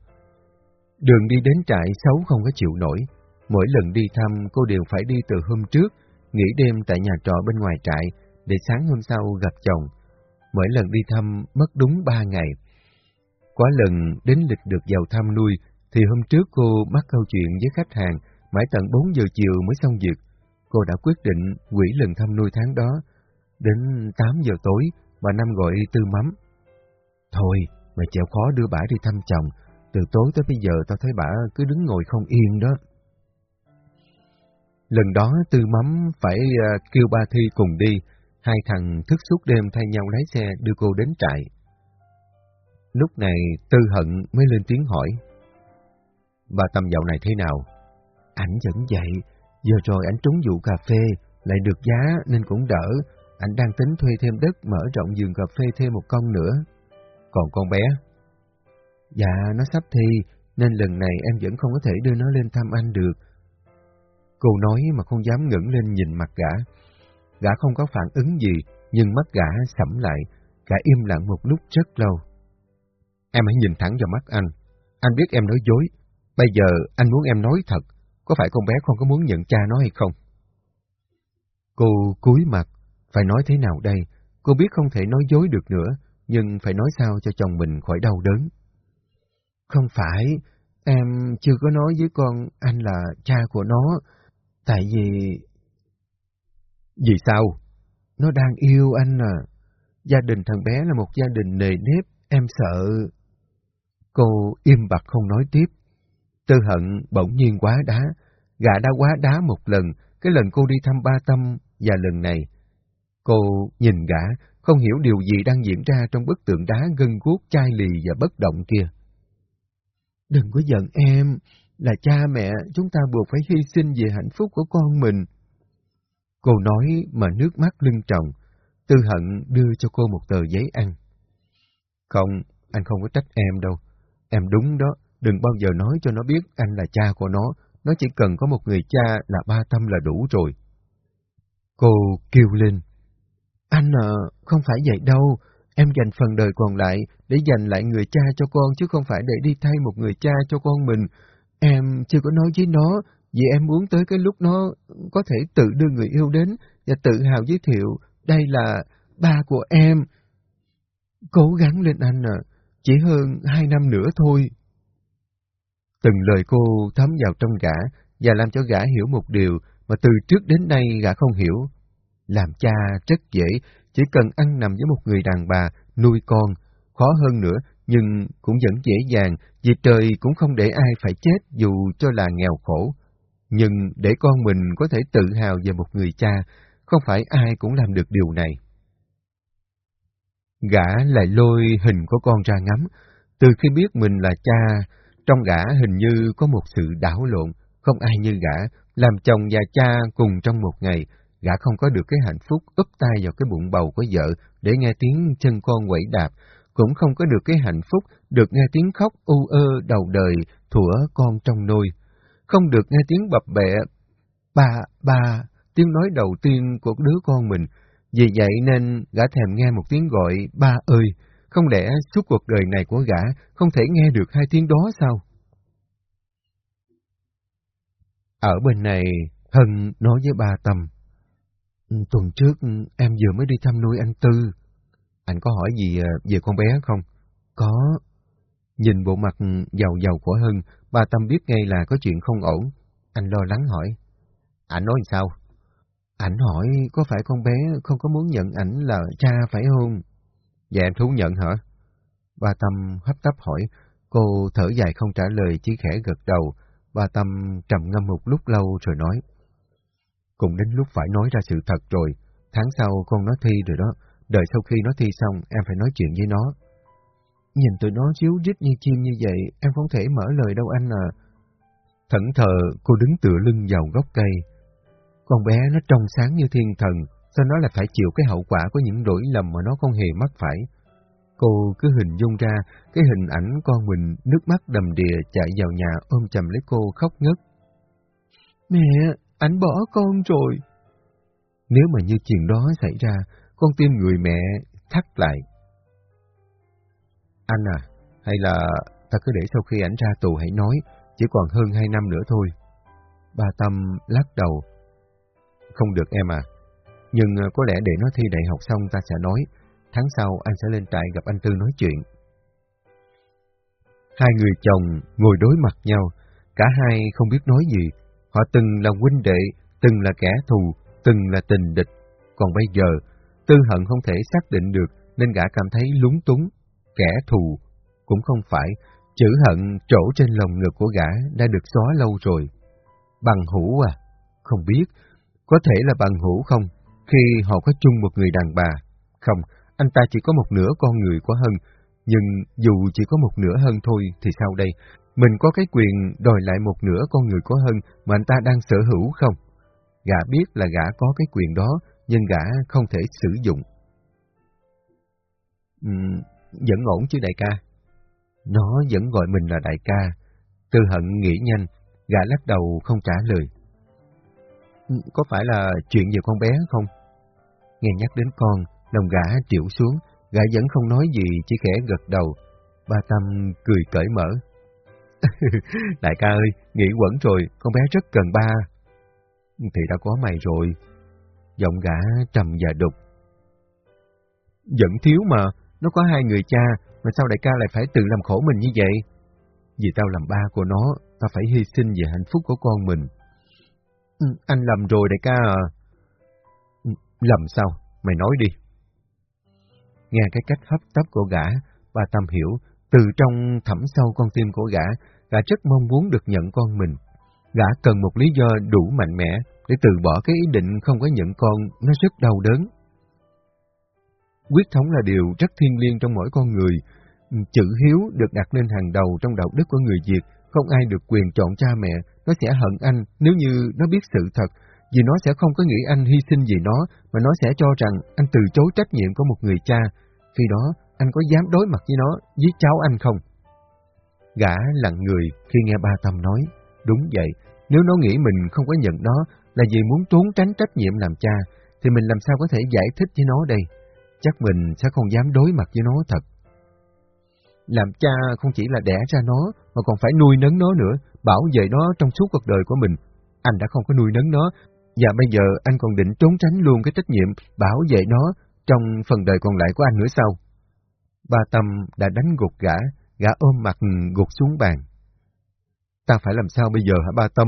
Đường đi đến trại xấu không có chịu nổi. Mỗi lần đi thăm cô đều phải đi từ hôm trước, nghỉ đêm tại nhà trọ bên ngoài trại, để sáng hôm sau gặp chồng. Mỗi lần đi thăm mất đúng ba ngày. Quá lần đến lịch được vào thăm nuôi, thì hôm trước cô mắc câu chuyện với khách hàng, mãi tận 4 giờ chiều mới xong việc. Cô đã quyết định quỷ lần thăm nuôi tháng đó. Đến 8 giờ tối, bà Năm gọi tư mắm. Thôi, mày chịu khó đưa bả đi thăm chồng, từ tối tới bây giờ tao thấy bà cứ đứng ngồi không yên đó. Lần đó Tư Mắm phải uh, kêu ba Thi cùng đi, hai thằng thức suốt đêm thay nhau lái xe đưa cô đến trại. Lúc này Tư Hận mới lên tiếng hỏi. Bà Tâm dạo này thế nào? Ảnh vẫn vậy, giờ rồi ảnh trúng vụ cà phê, lại được giá nên cũng đỡ. Ảnh đang tính thuê thêm đất mở rộng vườn cà phê thêm một con nữa. Còn con bé? Dạ, nó sắp thi, nên lần này em vẫn không có thể đưa nó lên thăm anh được. Cô nói mà không dám ngẩng lên nhìn mặt gã. Gã không có phản ứng gì, nhưng mắt gã sẫm lại, gã im lặng một lúc rất lâu. Em hãy nhìn thẳng vào mắt anh. Anh biết em nói dối. Bây giờ anh muốn em nói thật. Có phải con bé không có muốn nhận cha nó hay không? Cô cúi mặt. Phải nói thế nào đây? Cô biết không thể nói dối được nữa, nhưng phải nói sao cho chồng mình khỏi đau đớn. Không phải, em chưa có nói với con anh là cha của nó, tại vì... Vì sao? Nó đang yêu anh à. Gia đình thằng bé là một gia đình nề nếp, em sợ... Cô im bặt không nói tiếp. Tư hận bỗng nhiên quá đá, gã đã quá đá một lần, cái lần cô đi thăm ba tâm và lần này. Cô nhìn gã, không hiểu điều gì đang diễn ra trong bức tượng đá gân guốc chai lì và bất động kia. Đừng có giận em, là cha mẹ, chúng ta buộc phải hy sinh vì hạnh phúc của con mình. Cô nói mà nước mắt lưng tròng, tư hận đưa cho cô một tờ giấy ăn. Không, anh không có trách em đâu. Em đúng đó, đừng bao giờ nói cho nó biết anh là cha của nó, nó chỉ cần có một người cha là ba tâm là đủ rồi. Cô kêu lên. Anh à, không phải vậy đâu, em dành phần đời còn lại để dành lại người cha cho con chứ không phải để đi thay một người cha cho con mình. Em chưa có nói với nó, vì em muốn tới cái lúc nó có thể tự đưa người yêu đến và tự hào giới thiệu, đây là ba của em. Cố gắng lên anh à, chỉ hơn hai năm nữa thôi. Từng lời cô thấm vào trong gã và làm cho gã hiểu một điều mà từ trước đến nay gã không hiểu. Làm cha rất dễ, chỉ cần ăn nằm với một người đàn bà, nuôi con. Khó hơn nữa, nhưng cũng vẫn dễ dàng, vì trời cũng không để ai phải chết dù cho là nghèo khổ. Nhưng để con mình có thể tự hào về một người cha, không phải ai cũng làm được điều này. Gã lại lôi hình của con ra ngắm. Từ khi biết mình là cha, trong gã hình như có một sự đảo lộn, không ai như gã, làm chồng và cha cùng trong một ngày, gã không có được cái hạnh phúc úp tay vào cái bụng bầu của vợ để nghe tiếng chân con quẩy đạp, cũng không có được cái hạnh phúc được nghe tiếng khóc u ơ đầu đời thủa con trong nôi, không được nghe tiếng bập bẹ, ba, ba, tiếng nói đầu tiên của đứa con mình, vì vậy nên gã thèm nghe một tiếng gọi ba ơi, không lẽ suốt cuộc đời này của gã không thể nghe được hai tiếng đó sao? Ở bên này, Hân nói với ba Tâm. Tuần trước em vừa mới đi thăm nuôi anh Tư. Anh có hỏi gì ờ, về con bé không? Có. Nhìn bộ mặt giàu giàu của Hưng, bà Tâm biết ngay là có chuyện không ổn. Anh lo lắng hỏi. Anh nói sao? Anh hỏi có phải con bé không có muốn nhận ảnh là cha phải không? Dạ em thú nhận hả? Bà Tâm hấp tấp hỏi, cô thở dài không trả lời chỉ khẽ gật đầu. Bà Tâm trầm ngâm một lúc lâu rồi nói. Cũng đến lúc phải nói ra sự thật rồi, tháng sau con nó thi rồi đó, đợi sau khi nó thi xong em phải nói chuyện với nó. Nhìn tụi nó chiếu rít như chim như vậy, em không thể mở lời đâu anh à. Thẫn thờ, cô đứng tựa lưng vào gốc cây, con bé nó trong sáng như thiên thần, sao nó lại phải chịu cái hậu quả của những lỗi lầm mà nó không hề mắc phải. Cô cứ hình dung ra cái hình ảnh con mình nước mắt đầm đìa chạy vào nhà ôm chầm lấy cô khóc ngất. Mẹ, ảnh bỏ con rồi. Nếu mà như chuyện đó xảy ra, con tim người mẹ thắt lại. Anh à, hay là ta cứ để sau khi ảnh ra tù hãy nói, chỉ còn hơn hai năm nữa thôi. Bà Tâm lắc đầu, không được em à. Nhưng ờ, có lẽ để nó thi đại học xong ta sẽ nói. Tháng sau anh sẽ lên trại gặp anh Tư nói chuyện. Hai người chồng ngồi đối mặt nhau. Cả hai không biết nói gì. Họ từng là huynh đệ, từng là kẻ thù, từng là tình địch. Còn bây giờ, Tư hận không thể xác định được nên gã cảm thấy lúng túng. Kẻ thù cũng không phải, chữ hận trổ trên lòng ngực của gã đã được xóa lâu rồi. Bằng hữu à? Không biết, có thể là bằng hữu không, khi họ có chung một người đàn bà. Không, anh ta chỉ có một nửa con người của Hân, nhưng dù chỉ có một nửa Hân thôi thì sao đây? Mình có cái quyền đòi lại một nửa con người của Hân mà anh ta đang sở hữu không? Gã biết là gã có cái quyền đó, nhưng gã không thể sử dụng. Uhm, vẫn ổn chứ đại ca. Nó vẫn gọi mình là đại ca. Tư hận nghĩ nhanh, gã lắc đầu không trả lời. Ừ, có phải là chuyện về con bé không? Nghe nhắc đến con, lòng gã triệu xuống, gã vẫn không nói gì, chỉ khẽ gật đầu. Ba Tâm cười cởi mở. Đại ca ơi, nghĩ quẩn rồi, con bé rất cần ba. Thì đã có mày rồi. Giọng gã trầm và đục. Vẫn thiếu mà, nó có hai người cha, mà sao đại ca lại phải tự làm khổ mình như vậy? Vì tao làm ba của nó, tao phải hy sinh về hạnh phúc của con mình. Ừ, anh làm rồi đại ca à. Ừ, Lầm sao? Mày nói đi. Nghe cái cách hấp tấp của gã, bà Tâm hiểu, từ trong thẳm sâu con tim của gã, gã rất mong muốn được nhận con mình. Gã cần một lý do đủ mạnh mẽ để từ bỏ cái ý định không có nhận con, nó rất đau đớn. Quyết thống là điều rất thiêng liêng trong mỗi con người. Chữ hiếu được đặt lên hàng đầu trong đạo đức của người Việt, không ai được quyền chọn cha mẹ, nó sẽ hận anh nếu như nó biết sự thật, vì nó sẽ không có nghĩ anh hy sinh vì nó, mà nó sẽ cho rằng anh từ chối trách nhiệm của một người cha. Khi đó, anh có dám đối mặt với nó, với cháu anh không? Gã lặng người khi nghe ba Tâm nói, đúng vậy, nếu nó nghĩ mình không có nhận nó là vì muốn trốn tránh trách nhiệm làm cha, thì mình làm sao có thể giải thích với nó đây? Chắc mình sẽ không dám đối mặt với nó thật. Làm cha không chỉ là đẻ ra nó, mà còn phải nuôi nấng nó nữa, bảo vệ nó trong suốt cuộc đời của mình. Anh đã không có nuôi nấng nó, và bây giờ anh còn định trốn tránh luôn cái trách nhiệm bảo vệ nó trong phần đời còn lại của anh nữa sao? Ba Tâm đã đánh gục gã, gã ôm mặt gục xuống bàn. Ta phải làm sao bây giờ hả ba Tâm?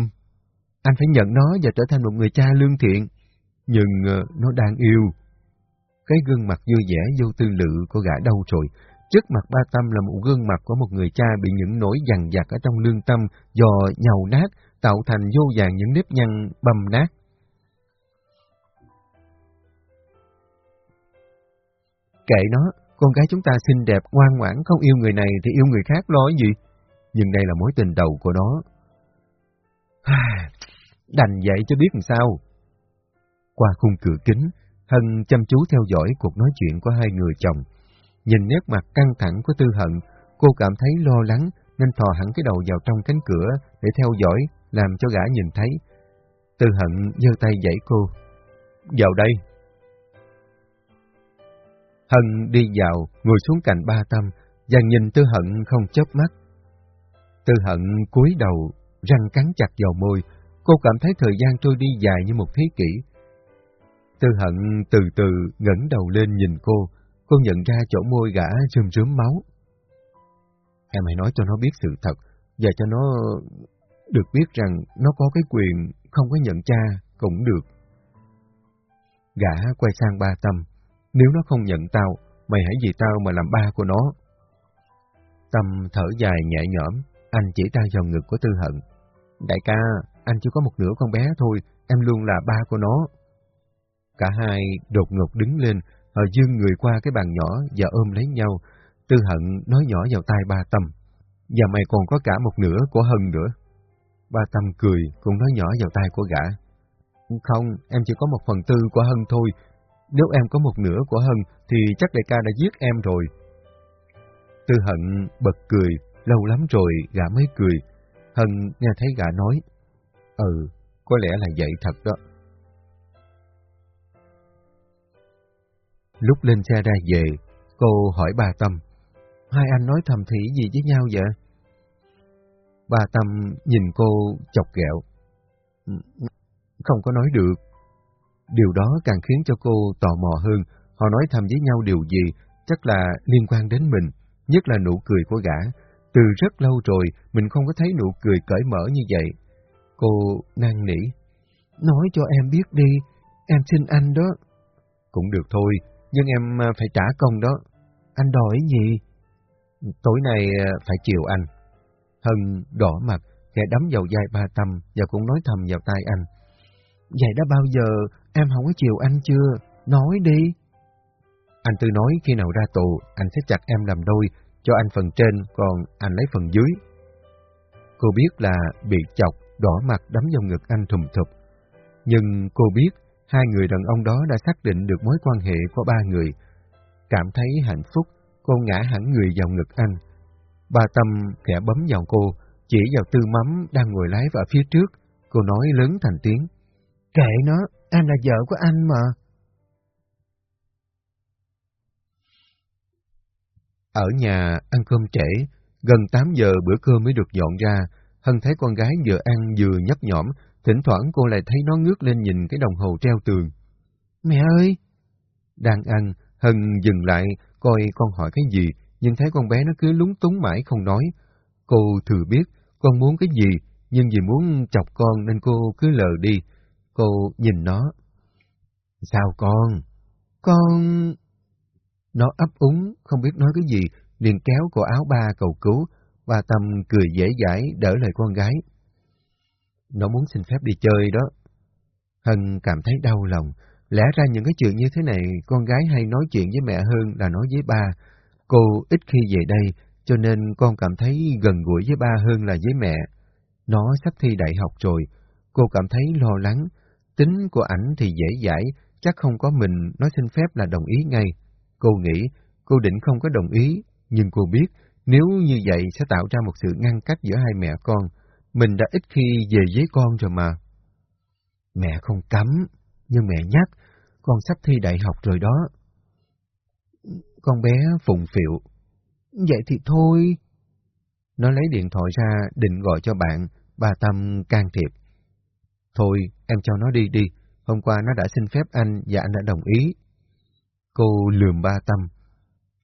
Anh phải nhận nó và trở thành một người cha lương thiện. Nhưng ờ, nó đang yêu. Cái gương mặt vui vẻ vô tư lự của gã đâu rồi? Trước mặt ba Tâm là một gương mặt của một người cha bị những nỗi dằn vặt ở trong lương tâm do nhầu nát, tạo thành vô vàng những nếp nhăn bầm nát. Kệ nó, con gái chúng ta xinh đẹp, ngoan ngoãn, không yêu người này thì yêu người khác lo gì. Nhưng đây là mối tình đầu của nó. Đành vậy cho biết làm sao. Qua khung cửa kính, Hân chăm chú theo dõi cuộc nói chuyện của hai người chồng. Nhìn nét mặt căng thẳng của Tư Hận, cô cảm thấy lo lắng nên thò hẳn cái đầu vào trong cánh cửa để theo dõi, làm cho gã nhìn thấy. Tư Hận giơ tay dãy cô. Vào đây. Hân đi vào, ngồi xuống cạnh ba tâm, và nhìn Tư Hận không chớp mắt. Tư Hận cúi đầu, răng cắn chặt vào môi, cô cảm thấy thời gian trôi đi dài như một thế kỷ. Tư Hận từ từ ngẩng đầu lên nhìn cô, cô nhận ra chỗ môi gã rơm rớm máu. Em hãy nói cho nó biết sự thật, và cho nó được biết rằng nó có cái quyền không có nhận cha cũng được. Gã quay sang ba tâm, nếu nó không nhận tao, mày hãy vì tao mà làm ba của nó. Tâm thở dài nhẹ nhõm, anh chỉ tay vào ngực của Tư Hận. Đại ca, anh chỉ có một nửa con bé thôi, em luôn là ba của nó. Cả hai đột ngột đứng lên, họ dương người qua cái bàn nhỏ và ôm lấy nhau. Tư Hận nói nhỏ vào tai ba Tâm. Và mày còn có cả một nửa của Hân nữa. Ba Tâm cười, cũng nói nhỏ vào tai của gã. Không, em chỉ có một phần tư của Hân thôi, nếu em có một nửa của Hân thì chắc đại ca đã giết em rồi. Tư hận bật cười, lâu lắm rồi gã mới cười. Hân nghe thấy gã nói, Ừ, có lẽ là vậy thật đó. Lúc lên xe ra về, cô hỏi bà Tâm, hai anh nói thầm thỉ gì với nhau vậy? Bà Tâm nhìn cô chọc ghẹo. Không có nói được. Điều đó càng khiến cho cô tò mò hơn, họ nói thầm với nhau điều gì, chắc là liên quan đến mình, nhất là nụ cười của gã. Từ rất lâu rồi, mình không có thấy nụ cười cởi mở như vậy. Cô năn nỉ. Nói cho em biết đi, em xin anh đó. Cũng được thôi, nhưng em à, phải trả công đó. Anh đòi gì? Tối nay à, phải chiều anh. Hân đỏ mặt, kẻ đấm vào vai ba tâm và cũng nói thầm vào tai anh. Vậy đã bao giờ em không có chiều anh chưa? Nói đi. Anh Tư nói khi nào ra tù, anh sẽ chặt em làm đôi, cho anh phần trên, còn anh lấy phần dưới. Cô biết là bị chọc, đỏ mặt đấm vào ngực anh thùm thụp. Nhưng cô biết, hai người đàn ông đó đã xác định được mối quan hệ của ba người. Cảm thấy hạnh phúc, cô ngã hẳn người vào ngực anh. Ba Tâm khẽ bấm vào cô, chỉ vào tư mắm đang ngồi lái vào phía trước. Cô nói lớn thành tiếng. Kệ nó, anh là vợ của anh mà. Ở nhà ăn cơm trễ, gần 8 giờ bữa cơm mới được dọn ra, Hân thấy con gái vừa ăn vừa nhấp nhõm, thỉnh thoảng cô lại thấy nó ngước lên nhìn cái đồng hồ treo tường. Mẹ ơi! Đang ăn, Hân dừng lại, coi con hỏi cái gì, nhưng thấy con bé nó cứ lúng túng mãi không nói. Cô thừa biết con muốn cái gì, nhưng vì muốn chọc con nên cô cứ lờ đi. Cô nhìn nó. Sao con? Con... Nó ấp úng, không biết nói cái gì, liền kéo cổ áo ba cầu cứu, và Tâm cười dễ dãi đỡ lời con gái. Nó muốn xin phép đi chơi đó. Hân cảm thấy đau lòng. Lẽ ra những cái chuyện như thế này, con gái hay nói chuyện với mẹ hơn là nói với ba. Cô ít khi về đây, cho nên con cảm thấy gần gũi với ba hơn là với mẹ. Nó sắp thi đại học rồi, cô cảm thấy lo lắng. Tính của ảnh thì dễ dãi, chắc không có mình nói xin phép là đồng ý ngay. Cô nghĩ cô định không có đồng ý, nhưng cô biết nếu như vậy sẽ tạo ra một sự ngăn cách giữa hai mẹ con. Mình đã ít khi về với con rồi mà. Mẹ không cấm, nhưng mẹ nhắc, con sắp thi đại học rồi đó. Con bé phụng phịu. Vậy thì thôi. Nó lấy điện thoại ra định gọi cho bạn, bà Tâm can thiệp. Thôi, em cho nó đi đi. Hôm qua nó đã xin phép anh và anh đã đồng ý. Cô lườm ba Tâm.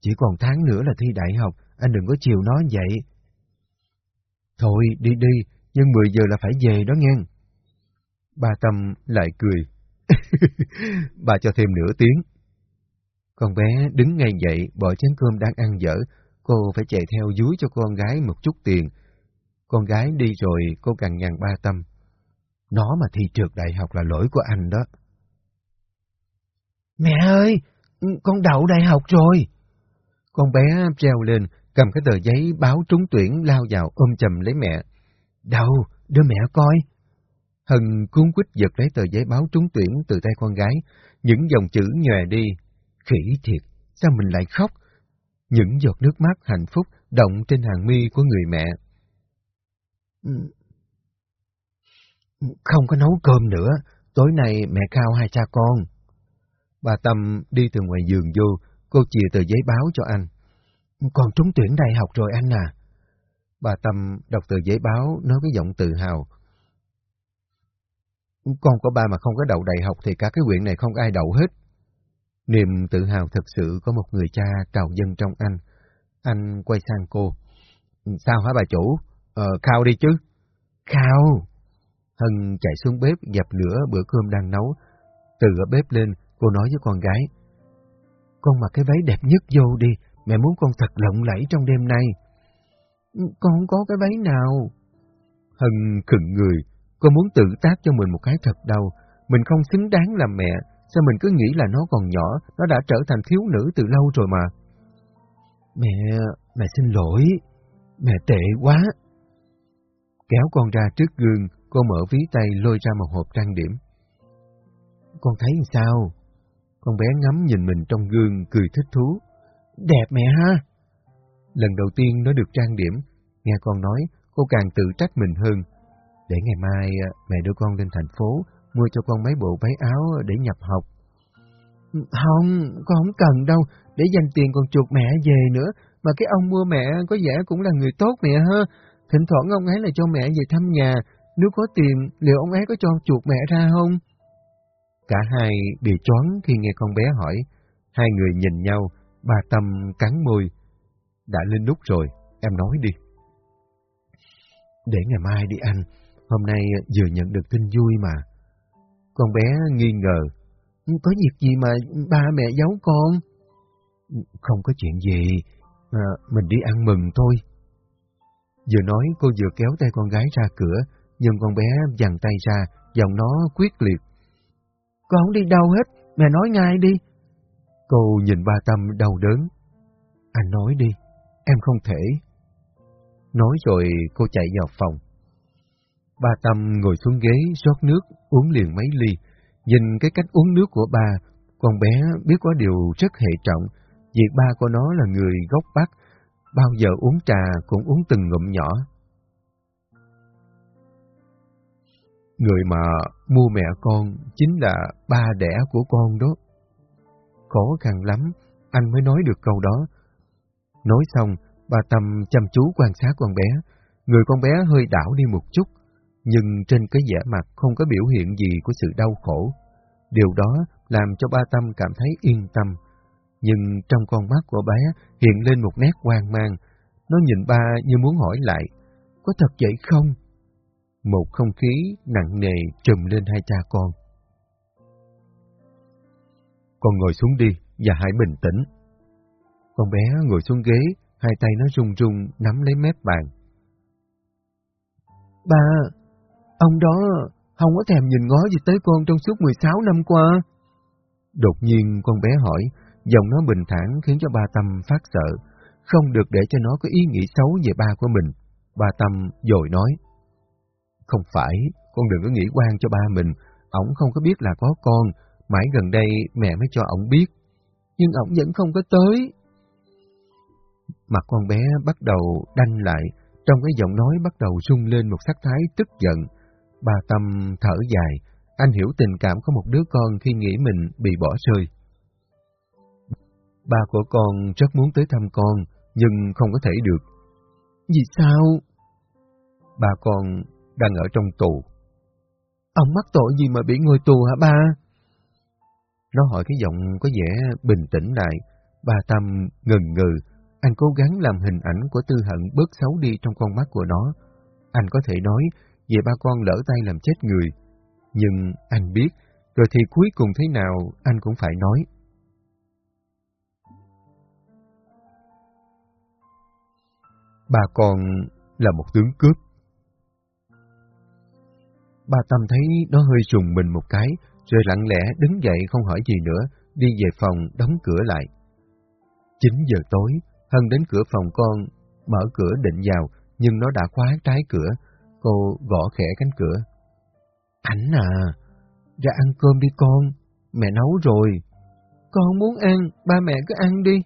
Chỉ còn tháng nữa là thi đại học, anh đừng có chiều nó vậy. Thôi, đi đi, nhưng 10 giờ là phải về đó nghe. Ba Tâm lại cười. bà cho thêm nửa tiếng. Con bé đứng ngay dậy, bỏ chén cơm đang ăn dở. Cô phải chạy theo dúi cho con gái một chút tiền. Con gái đi rồi, cô càng nhằn ba Tâm. Nó mà thi trượt đại học là lỗi của anh đó. Mẹ ơi, con đậu đại học rồi. Con bé treo lên, cầm cái tờ giấy báo trúng tuyển lao vào ôm chầm lấy mẹ. Đâu, đưa mẹ coi. Hân cuốn quýt giật lấy tờ giấy báo trúng tuyển từ tay con gái, những dòng chữ nhòe đi. Khỉ thiệt, sao mình lại khóc? Những giọt nước mắt hạnh phúc động trên hàng mi của người mẹ. Không có nấu cơm nữa, tối nay mẹ cao hai cha con. Bà Tâm đi từ ngoài giường vô, cô chìa tờ giấy báo cho anh. Con trúng tuyển đại học rồi anh à. Bà Tâm đọc tờ giấy báo nói với giọng tự hào. Con có ba mà không có đậu đại học thì cả cái huyện này không ai đậu hết. Niềm tự hào thật sự có một người cha cào dân trong anh. Anh quay sang cô. Sao hả bà chủ? Ờ, khao đi chứ. Khao! Hân chạy xuống bếp dập lửa bữa cơm đang nấu. Từ ở bếp lên, cô nói với con gái. Con mặc cái váy đẹp nhất vô đi, mẹ muốn con thật lộng lẫy trong đêm nay. Con không có cái váy nào. Hân khựng người, cô muốn tự tác cho mình một cái thật đau. Mình không xứng đáng làm mẹ, sao mình cứ nghĩ là nó còn nhỏ, nó đã trở thành thiếu nữ từ lâu rồi mà. Mẹ, mẹ xin lỗi, mẹ tệ quá. Kéo con ra trước gương, cô mở ví tay lôi ra một hộp trang điểm. Con thấy sao? Con bé ngắm nhìn mình trong gương, cười thích thú. Đẹp mẹ ha! Lần đầu tiên nó được trang điểm, nghe con nói, cô càng tự trách mình hơn. Để ngày mai à, mẹ đưa con lên thành phố, mua cho con mấy bộ váy áo để nhập học. Không, con không cần đâu, để dành tiền còn chuột mẹ về nữa, mà cái ông mua mẹ có vẻ cũng là người tốt mẹ ha. Thỉnh thoảng ông ấy là cho mẹ về thăm nhà, nếu có tiền, liệu ông ấy có cho chuột mẹ ra không? Cả hai bị choáng khi nghe con bé hỏi. Hai người nhìn nhau, bà Tâm cắn môi. Đã lên lúc rồi, em nói đi. Để ngày mai đi anh, hôm nay vừa nhận được tin vui mà. Con bé nghi ngờ. Có việc gì mà ba mẹ giấu con? Không có chuyện gì, à, mình đi ăn mừng thôi. Vừa nói cô vừa kéo tay con gái ra cửa, nhưng con bé dằn tay ra, giọng nó quyết liệt. Con không đi đâu hết, mẹ nói ngay đi. Cô nhìn ba Tâm đau đớn. Anh nói đi, em không thể. Nói rồi cô chạy vào phòng. Ba Tâm ngồi xuống ghế rót nước, uống liền mấy ly. Nhìn cái cách uống nước của ba, con bé biết có điều rất hệ trọng. Vì ba của nó là người gốc Bắc, bao giờ uống trà cũng uống từng ngụm nhỏ. Người mà mua mẹ con chính là ba đẻ của con đó. Khó khăn lắm, anh mới nói được câu đó. Nói xong, bà Tâm chăm chú quan sát con bé. Người con bé hơi đảo đi một chút, nhưng trên cái vẻ mặt không có biểu hiện gì của sự đau khổ. Điều đó làm cho ba Tâm cảm thấy yên tâm. Nhưng trong con mắt của bé hiện lên một nét hoang mang. Nó nhìn ba như muốn hỏi lại, có thật vậy không? Một không khí nặng nề trùm lên hai cha con. Con ngồi xuống đi và hãy bình tĩnh. Con bé ngồi xuống ghế, hai tay nó run run nắm lấy mép bàn. Ba, ông đó không có thèm nhìn ngó gì tới con trong suốt 16 năm qua. Đột nhiên con bé hỏi, giọng nó bình thản khiến cho ba Tâm phát sợ, không được để cho nó có ý nghĩ xấu về ba của mình. Ba Tâm dội nói, không phải, con đừng có nghĩ quan cho ba mình, ổng không có biết là có con, mãi gần đây mẹ mới cho ổng biết. Nhưng ổng vẫn không có tới. Mặt con bé bắt đầu đanh lại, trong cái giọng nói bắt đầu rung lên một sắc thái tức giận. Bà Tâm thở dài, anh hiểu tình cảm của một đứa con khi nghĩ mình bị bỏ rơi. Ba của con rất muốn tới thăm con, nhưng không có thể được. Vì sao? Ba con đang ở trong tù. Ông mắc tội gì mà bị ngồi tù hả ba? Nó hỏi cái giọng có vẻ bình tĩnh lại. Ba Tâm ngừng ngừ, anh cố gắng làm hình ảnh của tư hận bớt xấu đi trong con mắt của nó. Anh có thể nói về ba con lỡ tay làm chết người. Nhưng anh biết, rồi thì cuối cùng thế nào anh cũng phải nói. bà con là một tướng cướp. Ba Tâm thấy nó hơi trùng mình một cái, rồi lặng lẽ đứng dậy không hỏi gì nữa, đi về phòng đóng cửa lại. 9 giờ tối, Hân đến cửa phòng con, mở cửa định vào, nhưng nó đã khóa trái cửa. Cô gõ khẽ cánh cửa. Ảnh à, ra ăn cơm đi con, mẹ nấu rồi. Con muốn ăn, ba mẹ cứ ăn đi.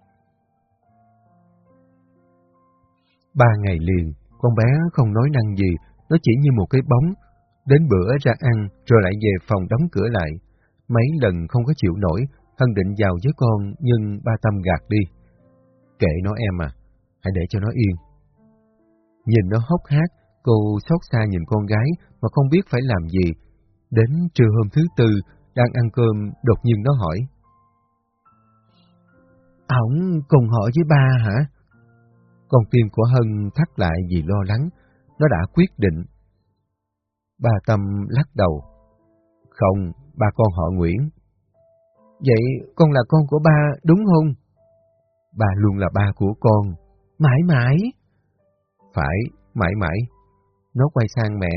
Ba ngày liền, con bé không nói năng gì, nó chỉ như một cái bóng. Đến bữa ra ăn, rồi lại về phòng đóng cửa lại. Mấy lần không có chịu nổi, Hân định vào với con, nhưng ba Tâm gạt đi. Kệ nó em à, hãy để cho nó yên. Nhìn nó hốc hác, cô xót xa nhìn con gái mà không biết phải làm gì. Đến trưa hôm thứ tư, đang ăn cơm, đột nhiên nó hỏi. Ổng cùng họ với ba hả? Con tim của Hân thắt lại vì lo lắng, nó đã quyết định. Bà Tâm lắc đầu. Không, ba con họ Nguyễn. Vậy con là con của ba, đúng không? bà luôn là ba của con. Mãi mãi? Phải, mãi mãi. Nó quay sang mẹ.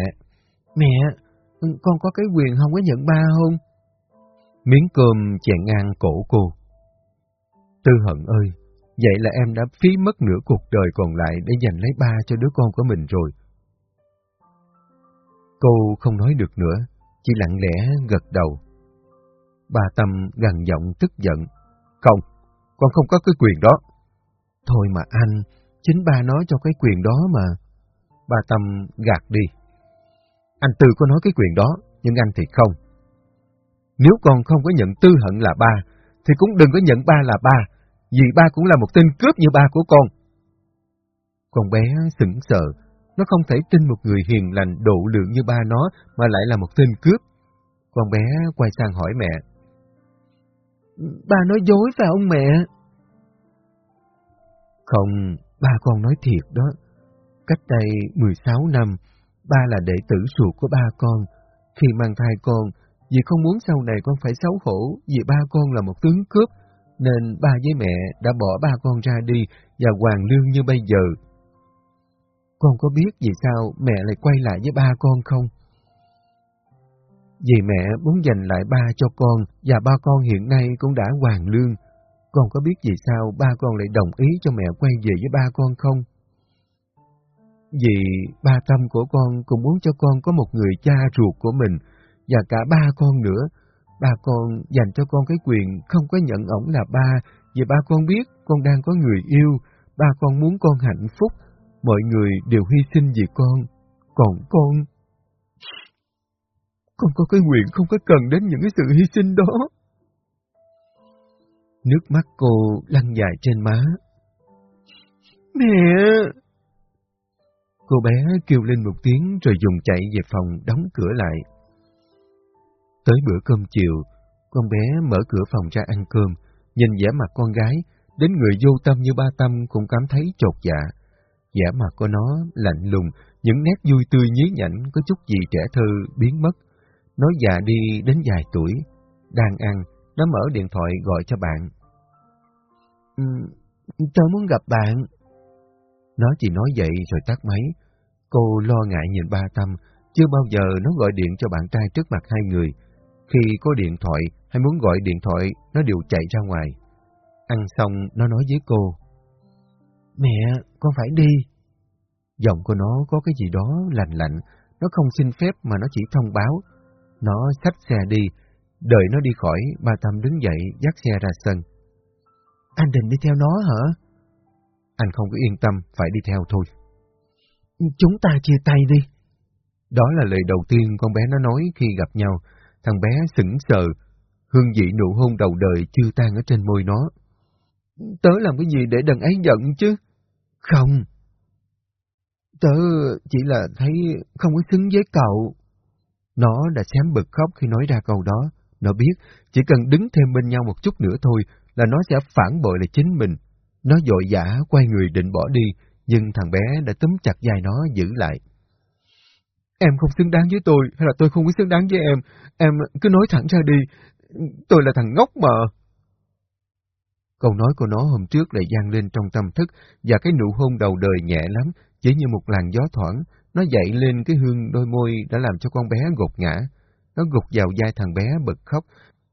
Mẹ, con có cái quyền không có nhận ba không? Miếng cơm chèn ngang cổ cô. Tư hận ơi, vậy là em đã phí mất nửa cuộc đời còn lại để giành lấy ba cho đứa con của mình rồi. Cô không nói được nữa, chỉ lặng lẽ gật đầu. Bà Tâm gằn giọng tức giận. Không, con không có cái quyền đó. Thôi mà anh, chính ba nói cho cái quyền đó mà. Bà Tâm gạt đi. Anh Tư có nói cái quyền đó, nhưng anh thì không. Nếu con không có nhận Tư hận là ba, thì cũng đừng có nhận ba là ba, vì ba cũng là một tên cướp như ba của con. Con bé sững sờ, nó không thể tin một người hiền lành độ lượng như ba nó mà lại là một tên cướp. Con bé quay sang hỏi mẹ. Ba nói dối phải không mẹ? Không, ba con nói thiệt đó. Cách đây 16 năm, ba là đệ tử ruột của ba con. Khi mang thai con, vì không muốn sau này con phải xấu hổ vì ba con là một tướng cướp, nên ba với mẹ đã bỏ ba con ra đi và hoàn lương như bây giờ. Con có biết vì sao mẹ lại quay lại với ba con không? Vì mẹ muốn dành lại ba cho con, và ba con hiện nay cũng đã hoàn lương. Con có biết vì sao ba con lại đồng ý cho mẹ quay về với ba con không? Vì ba tâm của con cũng muốn cho con có một người cha ruột của mình, và cả ba con nữa. Ba con dành cho con cái quyền không có nhận ổng là ba, vì ba con biết con đang có người yêu. Ba con muốn con hạnh phúc. Mọi người đều hy sinh vì con. Còn con... Con có cái quyền không có cần đến những cái sự hy sinh đó. Nước mắt cô lăn dài trên má. Mẹ! Cô bé kêu lên một tiếng rồi dùng chạy về phòng đóng cửa lại. Tới bữa cơm chiều, con bé mở cửa phòng ra ăn cơm, nhìn vẻ mặt con gái, đến người vô tâm như ba tâm cũng cảm thấy chột dạ. Vẻ mặt của nó lạnh lùng, những nét vui tươi nhí nhảnh có chút gì trẻ thơ biến mất. Nó già đi đến vài tuổi, đang ăn, nó mở điện thoại gọi cho bạn. Ừ, Tớ muốn gặp bạn. Nó chỉ nói vậy rồi tắt máy. Cô lo ngại nhìn ba Tâm, chưa bao giờ nó gọi điện cho bạn trai trước mặt hai người. Khi có điện thoại hay muốn gọi điện thoại, nó đều chạy ra ngoài. Ăn xong, nó nói với cô. Mẹ, con phải đi. Giọng của nó có cái gì đó lạnh lạnh, nó không xin phép mà nó chỉ thông báo. Nó xách xe đi, đợi nó đi khỏi, ba Tâm đứng dậy dắt xe ra sân. Anh định đi theo nó hả? Anh không có yên tâm, phải đi theo thôi. Chúng ta chia tay đi. Đó là lời đầu tiên con bé nó nói khi gặp nhau. Thằng bé sững sờ, hương vị nụ hôn đầu đời chưa tan ở trên môi nó. Tớ làm cái gì để đừng ấy giận chứ? Không. Tớ chỉ là thấy không có xứng với cậu. Nó đã xém bực khóc khi nói ra câu đó. Nó biết chỉ cần đứng thêm bên nhau một chút nữa thôi là nó sẽ phản bội lại chính mình. Nó dội dã quay người định bỏ đi, nhưng thằng bé đã túm chặt vai nó giữ lại. Em không xứng đáng với tôi, hay là tôi không có xứng đáng với em. Em cứ nói thẳng ra đi. Tôi là thằng ngốc mà. Câu nói của nó hôm trước lại gian lên trong tâm thức, và cái nụ hôn đầu đời nhẹ lắm, chỉ như một làn gió thoảng, nó dậy lên cái hương đôi môi đã làm cho con bé gục ngã. Nó gục vào vai thằng bé bật khóc,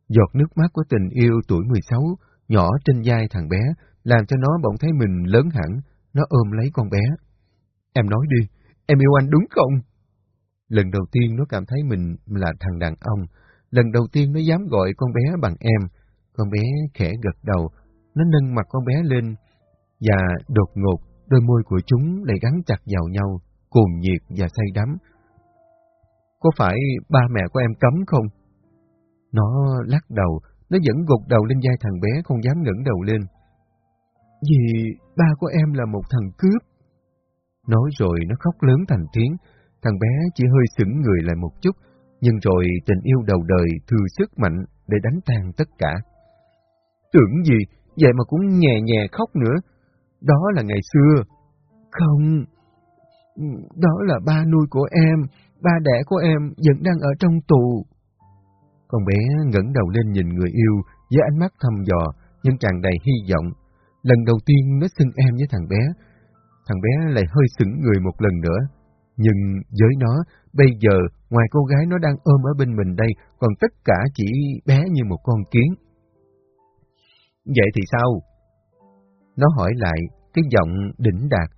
giọt nước mắt của tình yêu tuổi 16 nhỏ trên vai thằng bé, làm cho nó bỗng thấy mình lớn hẳn, nó ôm lấy con bé. Em nói đi, em yêu anh đúng không? Lần đầu tiên nó cảm thấy mình là thằng đàn ông, lần đầu tiên nó dám gọi con bé bằng em. Con bé khẽ gật đầu, nó nâng mặt con bé lên, và đột ngột đôi môi của chúng lại gắn chặt vào nhau, cuồng nhiệt và say đắm. Có phải ba mẹ của em cấm không? Nó lắc đầu, nó vẫn gục đầu lên vai thằng bé không dám ngẩng đầu lên. Vì ba của em là một thằng cướp. Nói rồi nó khóc lớn thành tiếng, thằng bé chỉ hơi sững người lại một chút, nhưng rồi tình yêu đầu đời thừa sức mạnh để đánh tan tất cả. Tưởng gì, vậy mà cũng nhẹ nhẹ khóc nữa. Đó là ngày xưa. Không, đó là ba nuôi của em, ba đẻ của em vẫn đang ở trong tù. Con bé ngẩng đầu lên nhìn người yêu với ánh mắt thăm dò, nhưng tràn đầy hy vọng. Lần đầu tiên nó xưng em với thằng bé. Thằng bé lại hơi sững người một lần nữa. Nhưng với nó, bây giờ, ngoài cô gái nó đang ôm ở bên mình đây, còn tất cả chỉ bé như một con kiến. Vậy thì sao? Nó hỏi lại, cái giọng đỉnh đạt.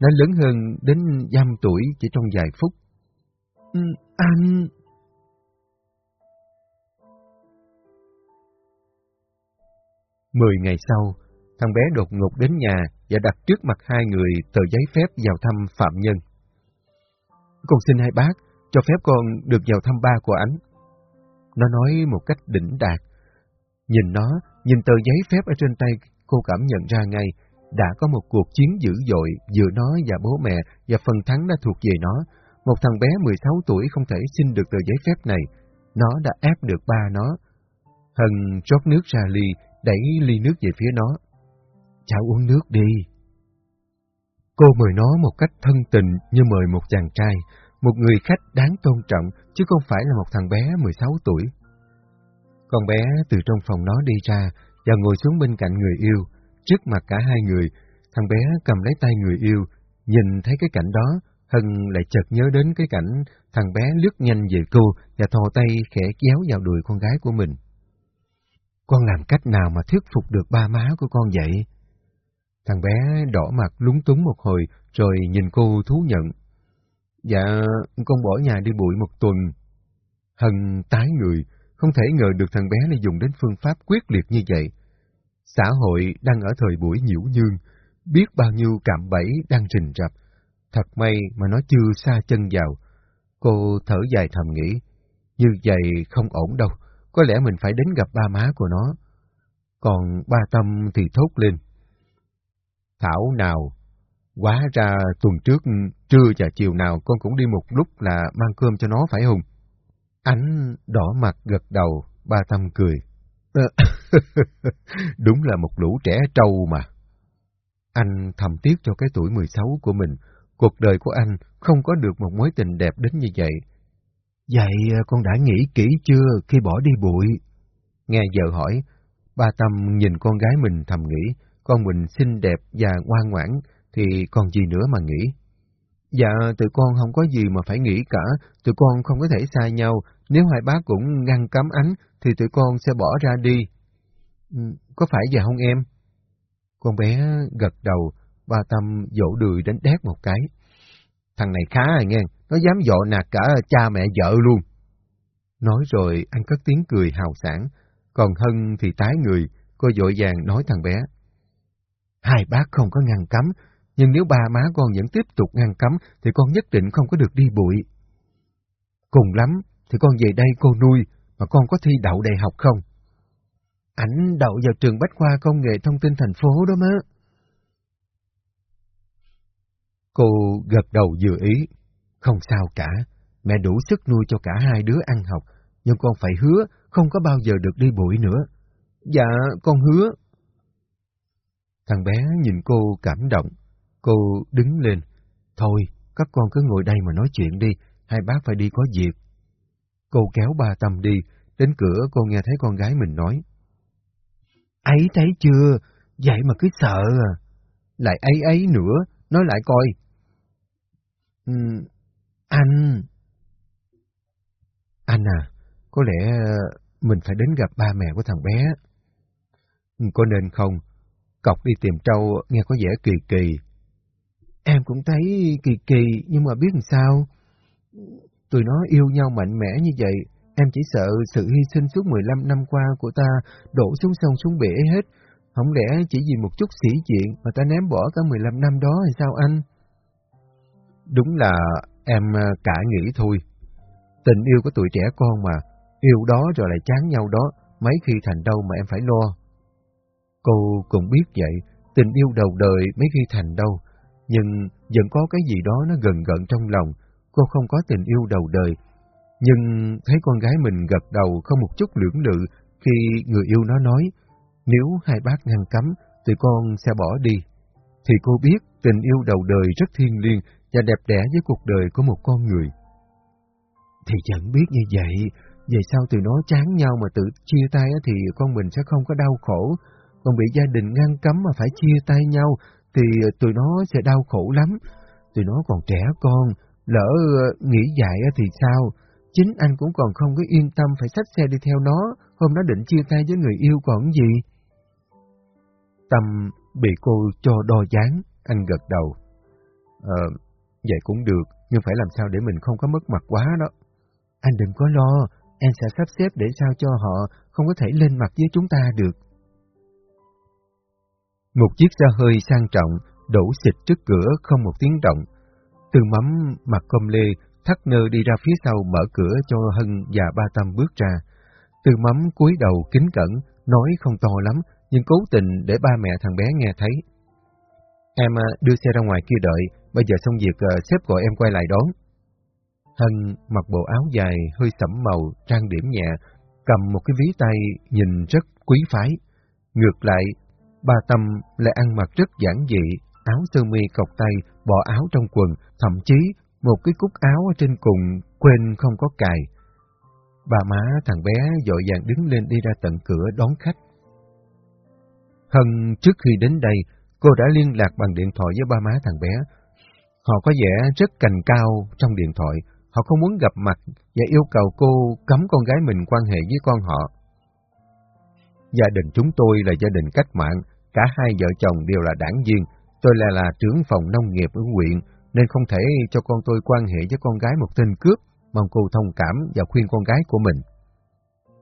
Nó lớn hơn đến giam tuổi chỉ trong vài phút. Ừ, anh... Mười ngày sau, thằng bé đột ngột đến nhà và đặt trước mặt hai người tờ giấy phép vào thăm phạm nhân. Con xin hai bác, cho phép con được vào thăm ba của anh. Nó nói một cách đỉnh đạt. Nhìn nó, nhìn tờ giấy phép ở trên tay, cô cảm nhận ra ngay, đã có một cuộc chiến dữ dội giữa nó và bố mẹ và phần thắng đã thuộc về nó. Một thằng bé 16 tuổi không thể xin được tờ giấy phép này. Nó đã ép được ba nó. Hân rót nước ra ly, đẩy ly nước về phía nó. Cháu uống nước đi. Cô mời nó một cách thân tình như mời một chàng trai, một người khách đáng tôn trọng, chứ không phải là một thằng bé 16 tuổi. Con bé từ trong phòng nó đi ra và ngồi xuống bên cạnh người yêu. Trước mặt cả hai người, thằng bé cầm lấy tay người yêu, nhìn thấy cái cảnh đó, Hân lại chợt nhớ đến cái cảnh thằng bé lướt nhanh về cô và thò tay khẽ kéo vào đùi con gái của mình. Con làm cách nào mà thuyết phục được ba má của con vậy? Thằng bé đỏ mặt lúng túng một hồi, rồi nhìn cô thú nhận. Dạ, con bỏ nhà đi bụi một tuần. Hân tái người, không thể ngờ được thằng bé lại dùng đến phương pháp quyết liệt như vậy. Xã hội đang ở thời buổi nhiễu nhương, biết bao nhiêu cạm bẫy đang rình rập. Thật may mà nó chưa xa chân vào. Cô thở dài thầm nghĩ, như vậy không ổn đâu, có lẽ mình phải đến gặp ba má của nó. Còn ba Tâm thì thốt lên. Thảo nào, quá ra tuần trước, trưa và chiều nào con cũng đi một lúc là mang cơm cho nó phải không? Ánh đỏ mặt gật đầu, ba Tâm cười. Đúng là một lũ trẻ trâu mà. Anh thầm tiếc cho cái tuổi 16 của mình, cuộc đời của anh không có được một mối tình đẹp đến như vậy. Vậy con đã nghĩ kỹ chưa khi bỏ đi bụi? Nghe vợ hỏi, ba Tâm nhìn con gái mình thầm nghĩ, con mình xinh đẹp và ngoan ngoãn, thì còn gì nữa mà nghĩ. Dạ, tụi con không có gì mà phải nghĩ cả, tụi con không có thể xa nhau, nếu hai bác cũng ngăn cấm ánh, thì tụi con sẽ bỏ ra đi. Ừ, có phải vậy không em? Con bé gật đầu, ba Tâm dỗ đùi đến đét một cái. Thằng này khá à nghe, nó dám dọ nạt cả cha mẹ vợ luôn. Nói rồi anh cất tiếng cười hào sảng, còn Hân thì tái người, cô dội vàng nói thằng bé. Hai bác không có ngăn cấm, nhưng nếu ba má con vẫn tiếp tục ngăn cấm thì con nhất định không có được đi bụi. Cùng lắm thì con về đây cô nuôi, mà con có thi đậu đại học không? Ảnh đậu vào trường Bách Khoa Công nghệ Thông tin thành phố đó má. Cô gật đầu vừa ý. Không sao cả, mẹ đủ sức nuôi cho cả hai đứa ăn học, nhưng con phải hứa không có bao giờ được đi bụi nữa. Dạ, con hứa. Thằng bé nhìn cô cảm động. Cô đứng lên. Thôi, các con cứ ngồi đây mà nói chuyện đi, hai bác phải đi có việc. Cô kéo ba Tâm đi, đến cửa cô nghe thấy con gái mình nói. Ấy thấy chưa, vậy mà cứ sợ à. Lại ấy ấy nữa, nói lại coi. Ừ, anh... Anh à, có lẽ ờ, mình phải đến gặp ba mẹ của thằng bé. Ừ, có nên không? Cọc đi tìm trâu nghe có vẻ kỳ kỳ. Em cũng thấy kỳ kỳ, nhưng mà biết làm sao? Tụi nó yêu nhau mạnh mẽ như vậy, em chỉ sợ sự hy sinh suốt 15 năm qua của ta đổ xuống sông xuống bể hết. Không lẽ chỉ vì một chút sĩ diện mà ta ném bỏ cả 15 năm đó hay sao anh? Đúng là em à, cả nghĩ thôi. Tình yêu của tuổi trẻ con mà, yêu đó rồi lại chán nhau đó, mấy khi thành đâu mà em phải lo. Cô cũng biết vậy, tình yêu đầu đời mấy khi thành đâu, nhưng vẫn có cái gì đó nó gần gận trong lòng, cô không có tình yêu đầu đời. Nhưng thấy con gái mình gật đầu không một chút lưỡng lự khi người yêu nó nói, nếu hai bác ngăn cấm, thì con sẽ bỏ đi. Thì cô biết tình yêu đầu đời rất thiêng liêng và đẹp đẽ với cuộc đời của một con người. Thì chẳng biết như vậy, về sau tụi nó chán nhau mà tự chia tay thì con mình sẽ không có đau khổ, còn bị gia đình ngăn cấm mà phải chia tay nhau thì tụi nó sẽ đau khổ lắm. Tụi nó còn trẻ con, lỡ ờ, nghĩ dại thì sao? Chính anh cũng còn không có yên tâm phải xách xe đi theo nó, hôm đó định chia tay với người yêu còn gì? Tâm bị cô cho đo dáng, anh gật đầu. Ờ, vậy cũng được, nhưng phải làm sao để mình không có mất mặt quá đó. Anh đừng có lo, em sẽ sắp xếp để sao cho họ không có thể lên mặt với chúng ta được. Một chiếc xe hơi sang trọng đổ xịt trước cửa không một tiếng động. Từ mắm mặt công lê, thắt nơ đi ra phía sau mở cửa cho Hân và ba Tâm bước ra. Từ mắm cúi đầu kính cẩn, nói không to lắm, nhưng cố tình để ba mẹ thằng bé nghe thấy. Em à, đưa xe ra ngoài kia đợi, bây giờ xong việc à, xếp gọi em quay lại đón. Hân mặc bộ áo dài, hơi sẫm màu, trang điểm nhẹ, cầm một cái ví tay nhìn rất quý phái. Ngược lại, Ba Tâm lại ăn mặc rất giản dị, áo sơ mi cọc tay, bỏ áo trong quần, thậm chí một cái cúc áo ở trên cùng quên không có cài. Bà má thằng bé dội vàng đứng lên đi ra tận cửa đón khách. Hân trước khi đến đây, cô đã liên lạc bằng điện thoại với ba má thằng bé. Họ có vẻ rất cành cao trong điện thoại, họ không muốn gặp mặt và yêu cầu cô cấm con gái mình quan hệ với con họ. Gia đình chúng tôi là gia đình cách mạng, Cả hai vợ chồng đều là đảng viên, tôi là là trưởng phòng nông nghiệp ở huyện, nên không thể cho con tôi quan hệ với con gái một tên cướp, mong cô thông cảm và khuyên con gái của mình.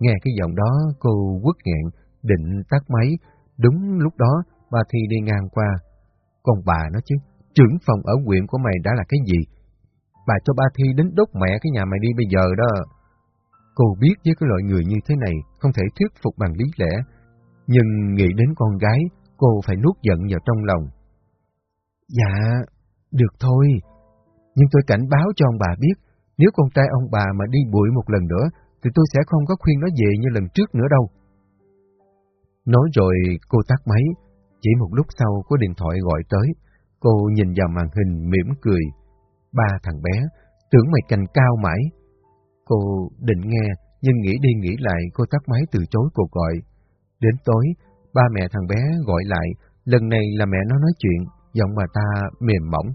Nghe cái giọng đó, cô quất nghẹn, định tắt máy. Đúng lúc đó, bà Thi đi ngang qua. Con bà nó chứ, trưởng phòng ở huyện của mày đã là cái gì? Bà cho ba Thi đến đốt mẹ cái nhà mày đi bây giờ đó. Cô biết với cái loại người như thế này, không thể thuyết phục bằng lý lẽ. Nhưng nghĩ đến con gái, cô phải nuốt giận vào trong lòng. Dạ, được thôi, nhưng tôi cảnh báo cho ông bà biết, nếu con trai ông bà mà đi bụi một lần nữa, thì tôi sẽ không có khuyên nó về như lần trước nữa đâu. Nói rồi cô tắt máy, chỉ một lúc sau có điện thoại gọi tới, cô nhìn vào màn hình mỉm cười. Ba thằng bé, tưởng mày cành cao mãi. Cô định nghe, nhưng nghĩ đi nghĩ lại cô tắt máy từ chối cuộc gọi. Đến tối, Ba mẹ thằng bé gọi lại, Lần này là mẹ nó nói chuyện, giọng bà ta mềm mỏng.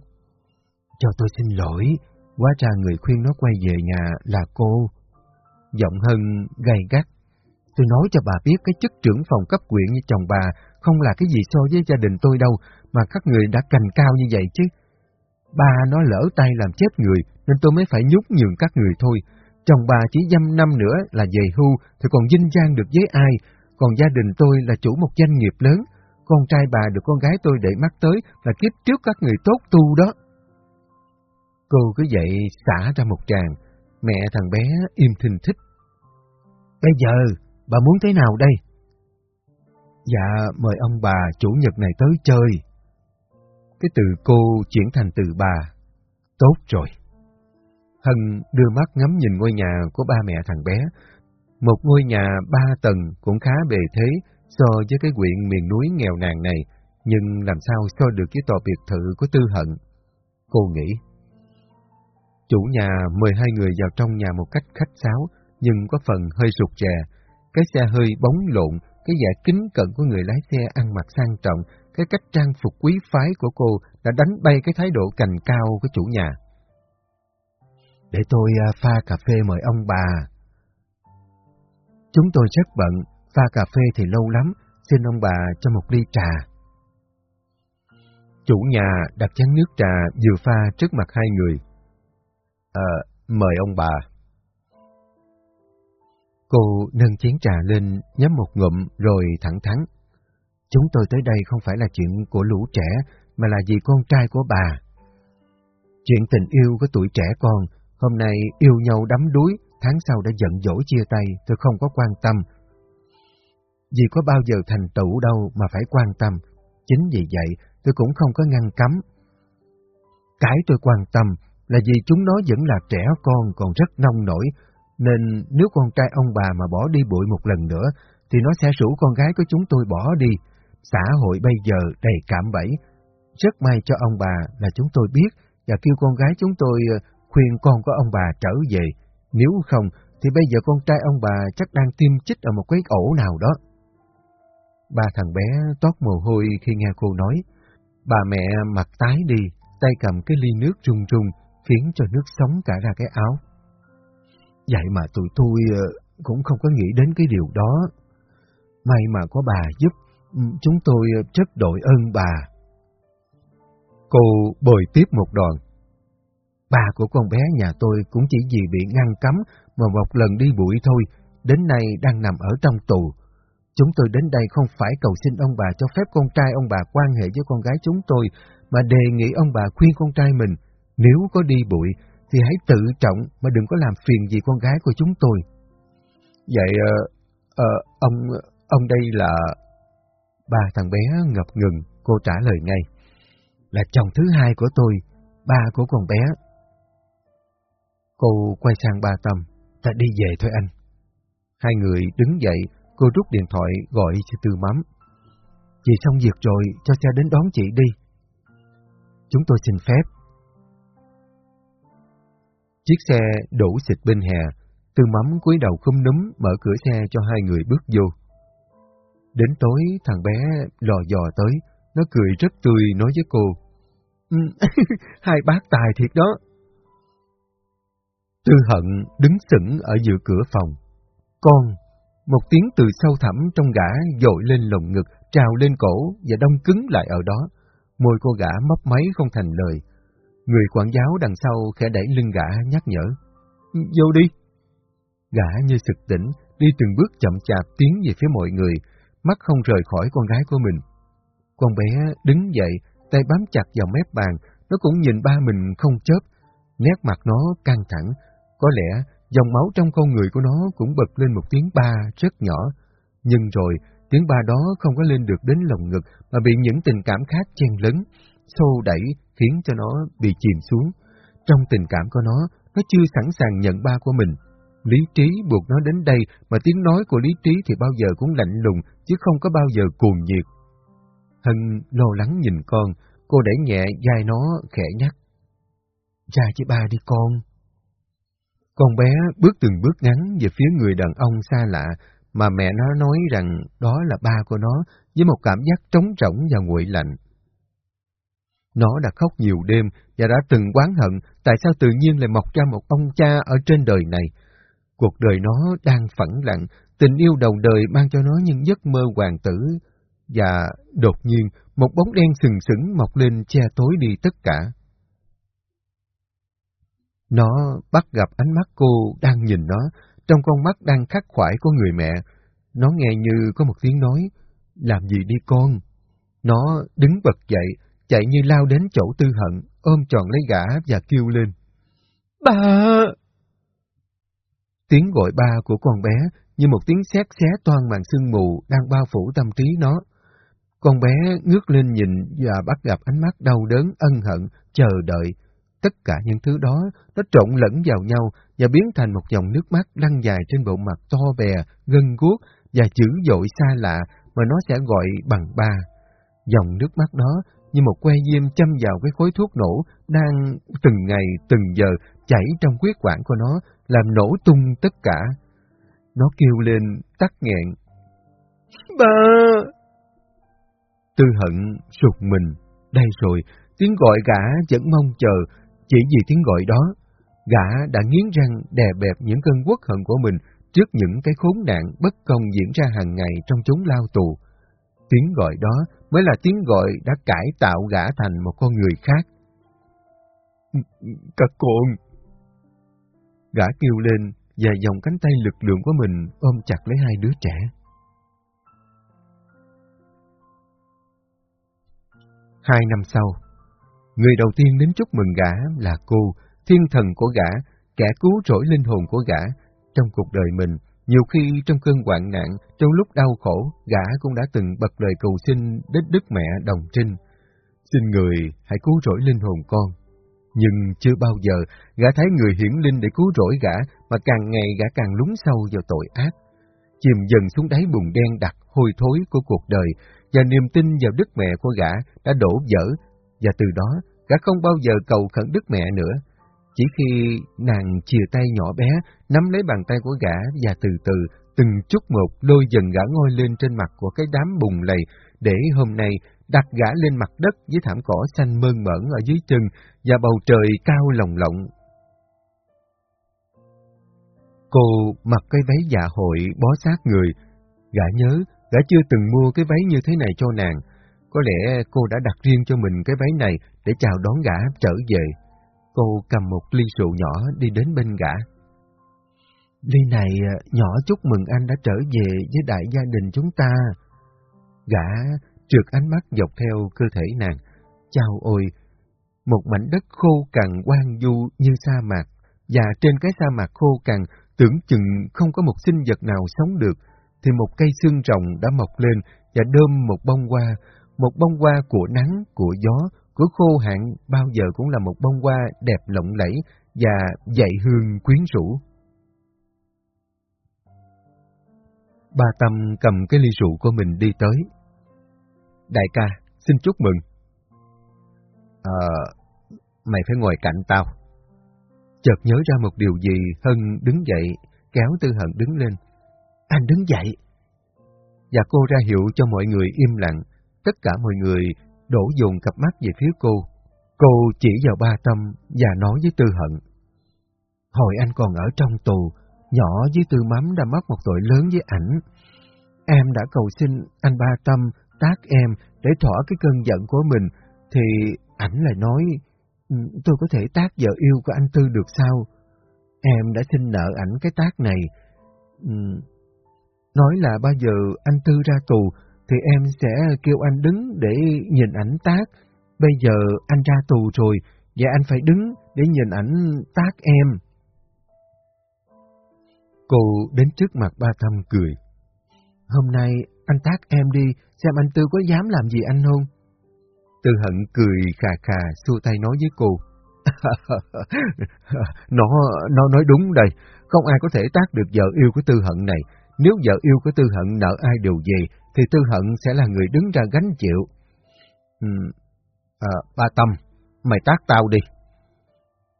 Cho tôi xin lỗi, quá ra người khuyên nó quay về nhà là cô. Giọng Hân gay gắt. Tôi nói cho bà biết cái chức trưởng phòng cấp quyện như chồng bà không là cái gì so với gia đình tôi đâu, mà các người đã cành cao như vậy chứ. ba nó lỡ tay làm chết người, nên tôi mới phải nhúc nhường các người thôi. Chồng bà chỉ dăm năm nữa là về hưu, thì còn dinh dang được với ai, còn gia đình tôi là chủ một doanh nghiệp lớn, con trai bà được con gái tôi để mắt tới là kiếp trước các người tốt tu đó. Cô cứ vậy xả ra một tràng, mẹ thằng bé im thình thích. Bây giờ, bà muốn thế nào đây? Dạ, mời ông bà chủ nhật này tới chơi. Cái từ cô chuyển thành từ bà. Tốt rồi. Hân đưa mắt ngắm nhìn ngôi nhà của ba mẹ thằng bé. Một ngôi nhà ba tầng cũng khá bề thế so với cái quyện miền núi nghèo nàn này, nhưng làm sao so được với tòa biệt thự của Tư Hận. Cô nghĩ. Chủ nhà mời hai người vào trong nhà một cách khách sáo, nhưng có phần hơi rụt rè. Cái xe hơi bóng lộn, cái vẻ kính cận của người lái xe ăn mặc sang trọng, cái cách trang phục quý phái của cô đã đánh bay cái thái độ cành cao của chủ nhà. Để tôi à, pha cà phê mời ông bà. Chúng tôi rất bận, pha cà phê thì lâu lắm, xin ông bà cho một ly trà. Chủ nhà đặt chén nước trà vừa pha trước mặt hai người. À, mời ông bà. Cô nâng chén trà lên, nhấm một ngụm rồi thẳng thắn. Chúng tôi tới đây không phải là chuyện của lũ trẻ, mà là vì con trai của bà. Chuyện tình yêu của tuổi trẻ con, hôm nay yêu nhau đắm đuối, tháng sau đã giận dỗi chia tay, tôi không có quan tâm. Vì có bao giờ thành tựu đâu mà phải quan tâm, chính vì vậy tôi cũng không có ngăn cấm. Cái tôi quan tâm là vì chúng nó vẫn là trẻ con còn rất nông nổi, nên nếu con trai ông bà mà bỏ đi bụi một lần nữa, thì nó sẽ rủ con gái của chúng tôi bỏ đi. Xã hội bây giờ đầy cạm bẫy. Rất may cho ông bà là chúng tôi biết và kêu con gái chúng tôi ờ, khuyên con của ông bà trở về. Nếu không, thì bây giờ con trai ông bà chắc đang tiêm chích ở một cái ổ nào đó. Ba thằng bé toát mồ hôi khi nghe cô nói. Bà mẹ mặt tái đi, tay cầm cái ly nước rung rung, khiến cho nước sóng cả ra cái áo. Vậy mà tụi tôi ờ, cũng không có nghĩ đến cái điều đó. May mà có bà giúp, ừ, chúng tôi rất đội ơn bà. Cô bồi tiếp một đoạn. Bà của con bé nhà tôi cũng chỉ vì bị ngăn cấm mà một lần đi bụi thôi, đến nay đang nằm ở trong tù. Chúng tôi đến đây không phải cầu xin ông bà cho phép con trai ông bà quan hệ với con gái chúng tôi, mà đề nghị ông bà khuyên con trai mình, nếu có đi bụi thì hãy tự trọng mà đừng có làm phiền gì con gái của chúng tôi. Vậy, uh, uh, ông, ông đây là... Ba thằng bé ngập ngừng, cô trả lời ngay. Là chồng thứ hai của tôi, ba của con bé. Cô quay sang ba Tâm. Ta đi về thôi anh. Hai người đứng dậy, cô rút điện thoại gọi cho Tư Mắm. Chị xong việc rồi, cho xe đến đón chị đi. Chúng tôi xin phép. Chiếc xe đổ xịt bên hè, Tư Mắm cúi đầu không núm mở cửa xe cho hai người bước vô. Đến tối, thằng bé lò dò tới, nó cười rất tươi nói với cô. Ừ, hai bác tài thiệt đó. Tư hận đứng sững ở giữa cửa phòng. Con, một tiếng từ sâu thẳm trong gã dội lên lồng ngực, trào lên cổ và đông cứng lại ở đó. Môi cô gã mấp máy không thành lời. Người quản giáo đằng sau khẽ đẩy lưng gã nhắc nhở. Vô đi. Gã như sực tỉnh, đi từng bước chậm chạp tiến về phía mọi người, mắt không rời khỏi con gái của mình. Con bé đứng dậy, tay bám chặt vào mép bàn, nó cũng nhìn ba mình không chớp, nét mặt nó căng thẳng. Có lẽ dòng máu trong con người của nó cũng bật lên một tiếng ba rất nhỏ, nhưng rồi tiếng ba đó không có lên được đến lòng ngực mà bị những tình cảm khác chen lấn, xô đẩy khiến cho nó bị chìm xuống. Trong tình cảm của nó, nó chưa sẵn sàng nhận ba của mình. Lý trí buộc nó đến đây, mà tiếng nói của lý trí thì bao giờ cũng lạnh lùng, chứ không có bao giờ cuồng nhiệt. Hân lo lắng nhìn con, cô đẩy nhẹ vai nó khẽ nhắc. Ra với ba đi con. Con bé bước từng bước ngắn về phía người đàn ông xa lạ, mà mẹ nó nói rằng đó là ba của nó với một cảm giác trống rỗng và nguội lạnh. Nó đã khóc nhiều đêm và đã từng oán hận tại sao tự nhiên lại mọc ra một ông cha ở trên đời này. Cuộc đời nó đang phẳng lặng, tình yêu đầu đời mang cho nó những giấc mơ hoàng tử. Và đột nhiên, một bóng đen sừng sững mọc lên che tối đi tất cả. Nó bắt gặp ánh mắt cô đang nhìn nó, trong con mắt đang khắc khoải của người mẹ. Nó nghe như có một tiếng nói, làm gì đi con? Nó đứng bật dậy, chạy như lao đến chỗ tư hận, ôm tròn lấy gã và kêu lên. Ba! Tiếng gọi ba của con bé như một tiếng sét xé toan màn sương mù đang bao phủ tâm trí nó. Con bé ngước lên nhìn và bắt gặp ánh mắt đau đớn, ân hận, chờ đợi. Tất cả những thứ đó nó trộn lẫn vào nhau và biến thành một dòng nước mắt lăn dài trên bộ mặt to bè, gân guốc và dữ dội xa lạ mà nó sẽ gọi bằng ba. Dòng nước mắt đó như một que diêm châm vào cái khối thuốc nổ đang từng ngày từng giờ chảy trong huyết quản của nó, làm nổ tung tất cả. Nó kêu lên tắt nghẹn. Ba! Tư hận sụt mình. Đây rồi, tiếng gọi gã vẫn mong chờ, chỉ vì tiếng gọi đó. Gã đã nghiến răng đè bẹp những cơn quốc hận của mình trước những cái khốn nạn bất công diễn ra hàng ngày trong chúng lao tù. Tiếng gọi đó mới là tiếng gọi đã cải tạo gã thành một con người khác. Các con! Gã kêu lên và dòng cánh tay lực lượng của mình ôm chặt lấy hai đứa trẻ. Hai năm sau, người đầu tiên đến chúc mừng gã là cô, thiên thần của gã, kẻ cứu rỗi linh hồn của gã. Trong cuộc đời mình, nhiều khi trong cơn hoạn nạn, trong lúc đau khổ, gã cũng đã từng bật lời cầu xin đến Đức Mẹ Đồng Trinh. Xin người hãy cứu rỗi linh hồn con. Nhưng chưa bao giờ gã thấy người hiển linh để cứu rỗi gã, mà càng ngày gã càng lún sâu vào tội ác. Chìm dần xuống đáy bùn đen đặc hôi thối của cuộc đời, và niềm tin vào Đức Mẹ của gã đã đổ vỡ, và từ đó gã không bao giờ cầu khẩn Đức Mẹ nữa. Chỉ khi nàng chìa tay nhỏ bé, nắm lấy bàn tay của gã và từ từ, từng chút một lôi dần gã ngôi lên trên mặt của cái đám bùn lầy, để hôm nay đặt gã lên mặt đất với thảm cỏ xanh mơn mởn ở dưới chân và bầu trời cao lồng lộng. Cô mặc cái váy dạ hội bó sát người. Gã nhớ, gã chưa từng mua cái váy như thế này cho nàng. Có lẽ cô đã đặt riêng cho mình cái váy này để chào đón gã trở về. Cô cầm một ly rượu nhỏ đi đến bên gã. Ly này à, nhỏ chúc mừng anh đã trở về với đại gia đình chúng ta. Gã trượt ánh mắt dọc theo cơ thể nàng. Chào ôi! Một mảnh đất khô cằn quang du như sa mạc, và trên cái sa mạc khô cằn tưởng chừng không có một sinh vật nào sống được, thì một cây xương rồng đã mọc lên và đơm một bông hoa, một bông hoa của nắng, của gió, của khô hạn bao giờ cũng là một bông hoa đẹp lộng lẫy và dậy hương quyến rũ. Ba Tâm cầm cái ly rượu của mình đi tới. Đại ca, xin chúc mừng. Ờ, mày phải ngồi cạnh tao. Chợt nhớ ra một điều gì, Hân đứng dậy, kéo Tư Hận đứng lên. Anh đứng dậy. Và cô ra hiệu cho mọi người im lặng, tất cả mọi người đổ dồn cặp mắt về phía cô. Cô chỉ vào ba tâm và nói với Tư Hận. Hồi anh còn ở trong tù, nhỏ với Tư Mắm đã mắc một tội lớn với ảnh. Em đã cầu xin anh ba tâm tác em để thỏa cái cơn giận của mình, thì ảnh lại nói, ừ, tôi có thể tác vợ yêu của anh Tư được sao? Em đã xin nợ ảnh cái tác này. Ừ, nói là bao giờ anh Tư ra tù, thì em sẽ kêu anh đứng để nhìn ảnh tác. Bây giờ anh ra tù rồi, và anh phải đứng để nhìn ảnh tác em. Cô đến trước mặt ba thăm cười. Hôm nay anh tác em đi, xem anh Tư có dám làm gì anh không? Tư hận cười khà khà, xua tay nói với cô. nó, nó nói đúng đây, không ai có thể tác được vợ yêu của Tư hận này. Nếu vợ yêu của Tư hận nợ ai điều gì, thì Tư hận sẽ là người đứng ra gánh chịu. Ừ, à, ba Tâm, mày tác tao đi.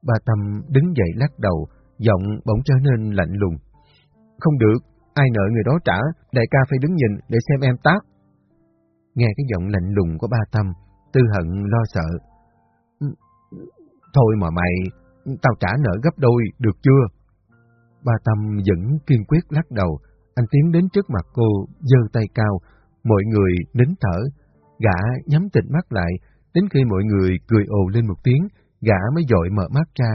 Ba Tâm đứng dậy lắc đầu, giọng bỗng trở nên lạnh lùng. Không được, ai nợ người đó trả, đại ca phải đứng nhìn để xem em tác. Nghe cái giọng lạnh lùng của ba Tâm, Tư Hận lo sợ. Thôi mà mày, tao trả nợ gấp đôi, được chưa? Ba Tâm vẫn kiên quyết lắc đầu, anh tiến đến trước mặt cô, giơ tay cao, mọi người nín thở, gã nhắm tịt mắt lại, đến khi mọi người cười ồ lên một tiếng, gã mới dội mở mắt ra,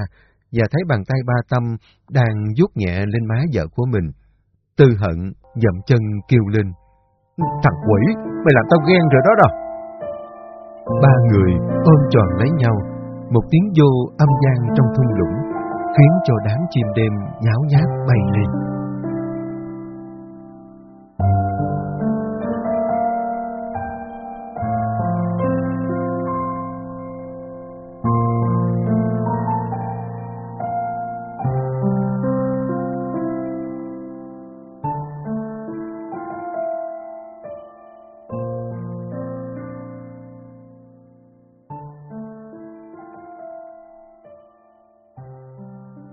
và thấy bàn tay ba Tâm đang vuốt nhẹ lên má vợ của mình. Tư hận, dậm chân kêu lên. Thằng quỷ, mày làm tao ghen rồi đó đâu. Ba người ôm tròn lấy nhau, một tiếng vô âm gian trong thung lũng, khiến cho đám chim đêm nháo nhác bay lên.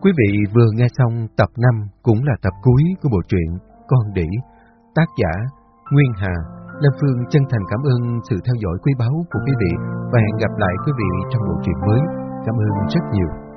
Quý vị vừa nghe xong tập 5 cũng là tập cuối của bộ truyện Con Đỉ, tác giả Nguyên Hà. Lâm Phương chân thành cảm ơn sự theo dõi quý báu của quý vị và hẹn gặp lại quý vị trong bộ truyện mới. Cảm ơn rất nhiều.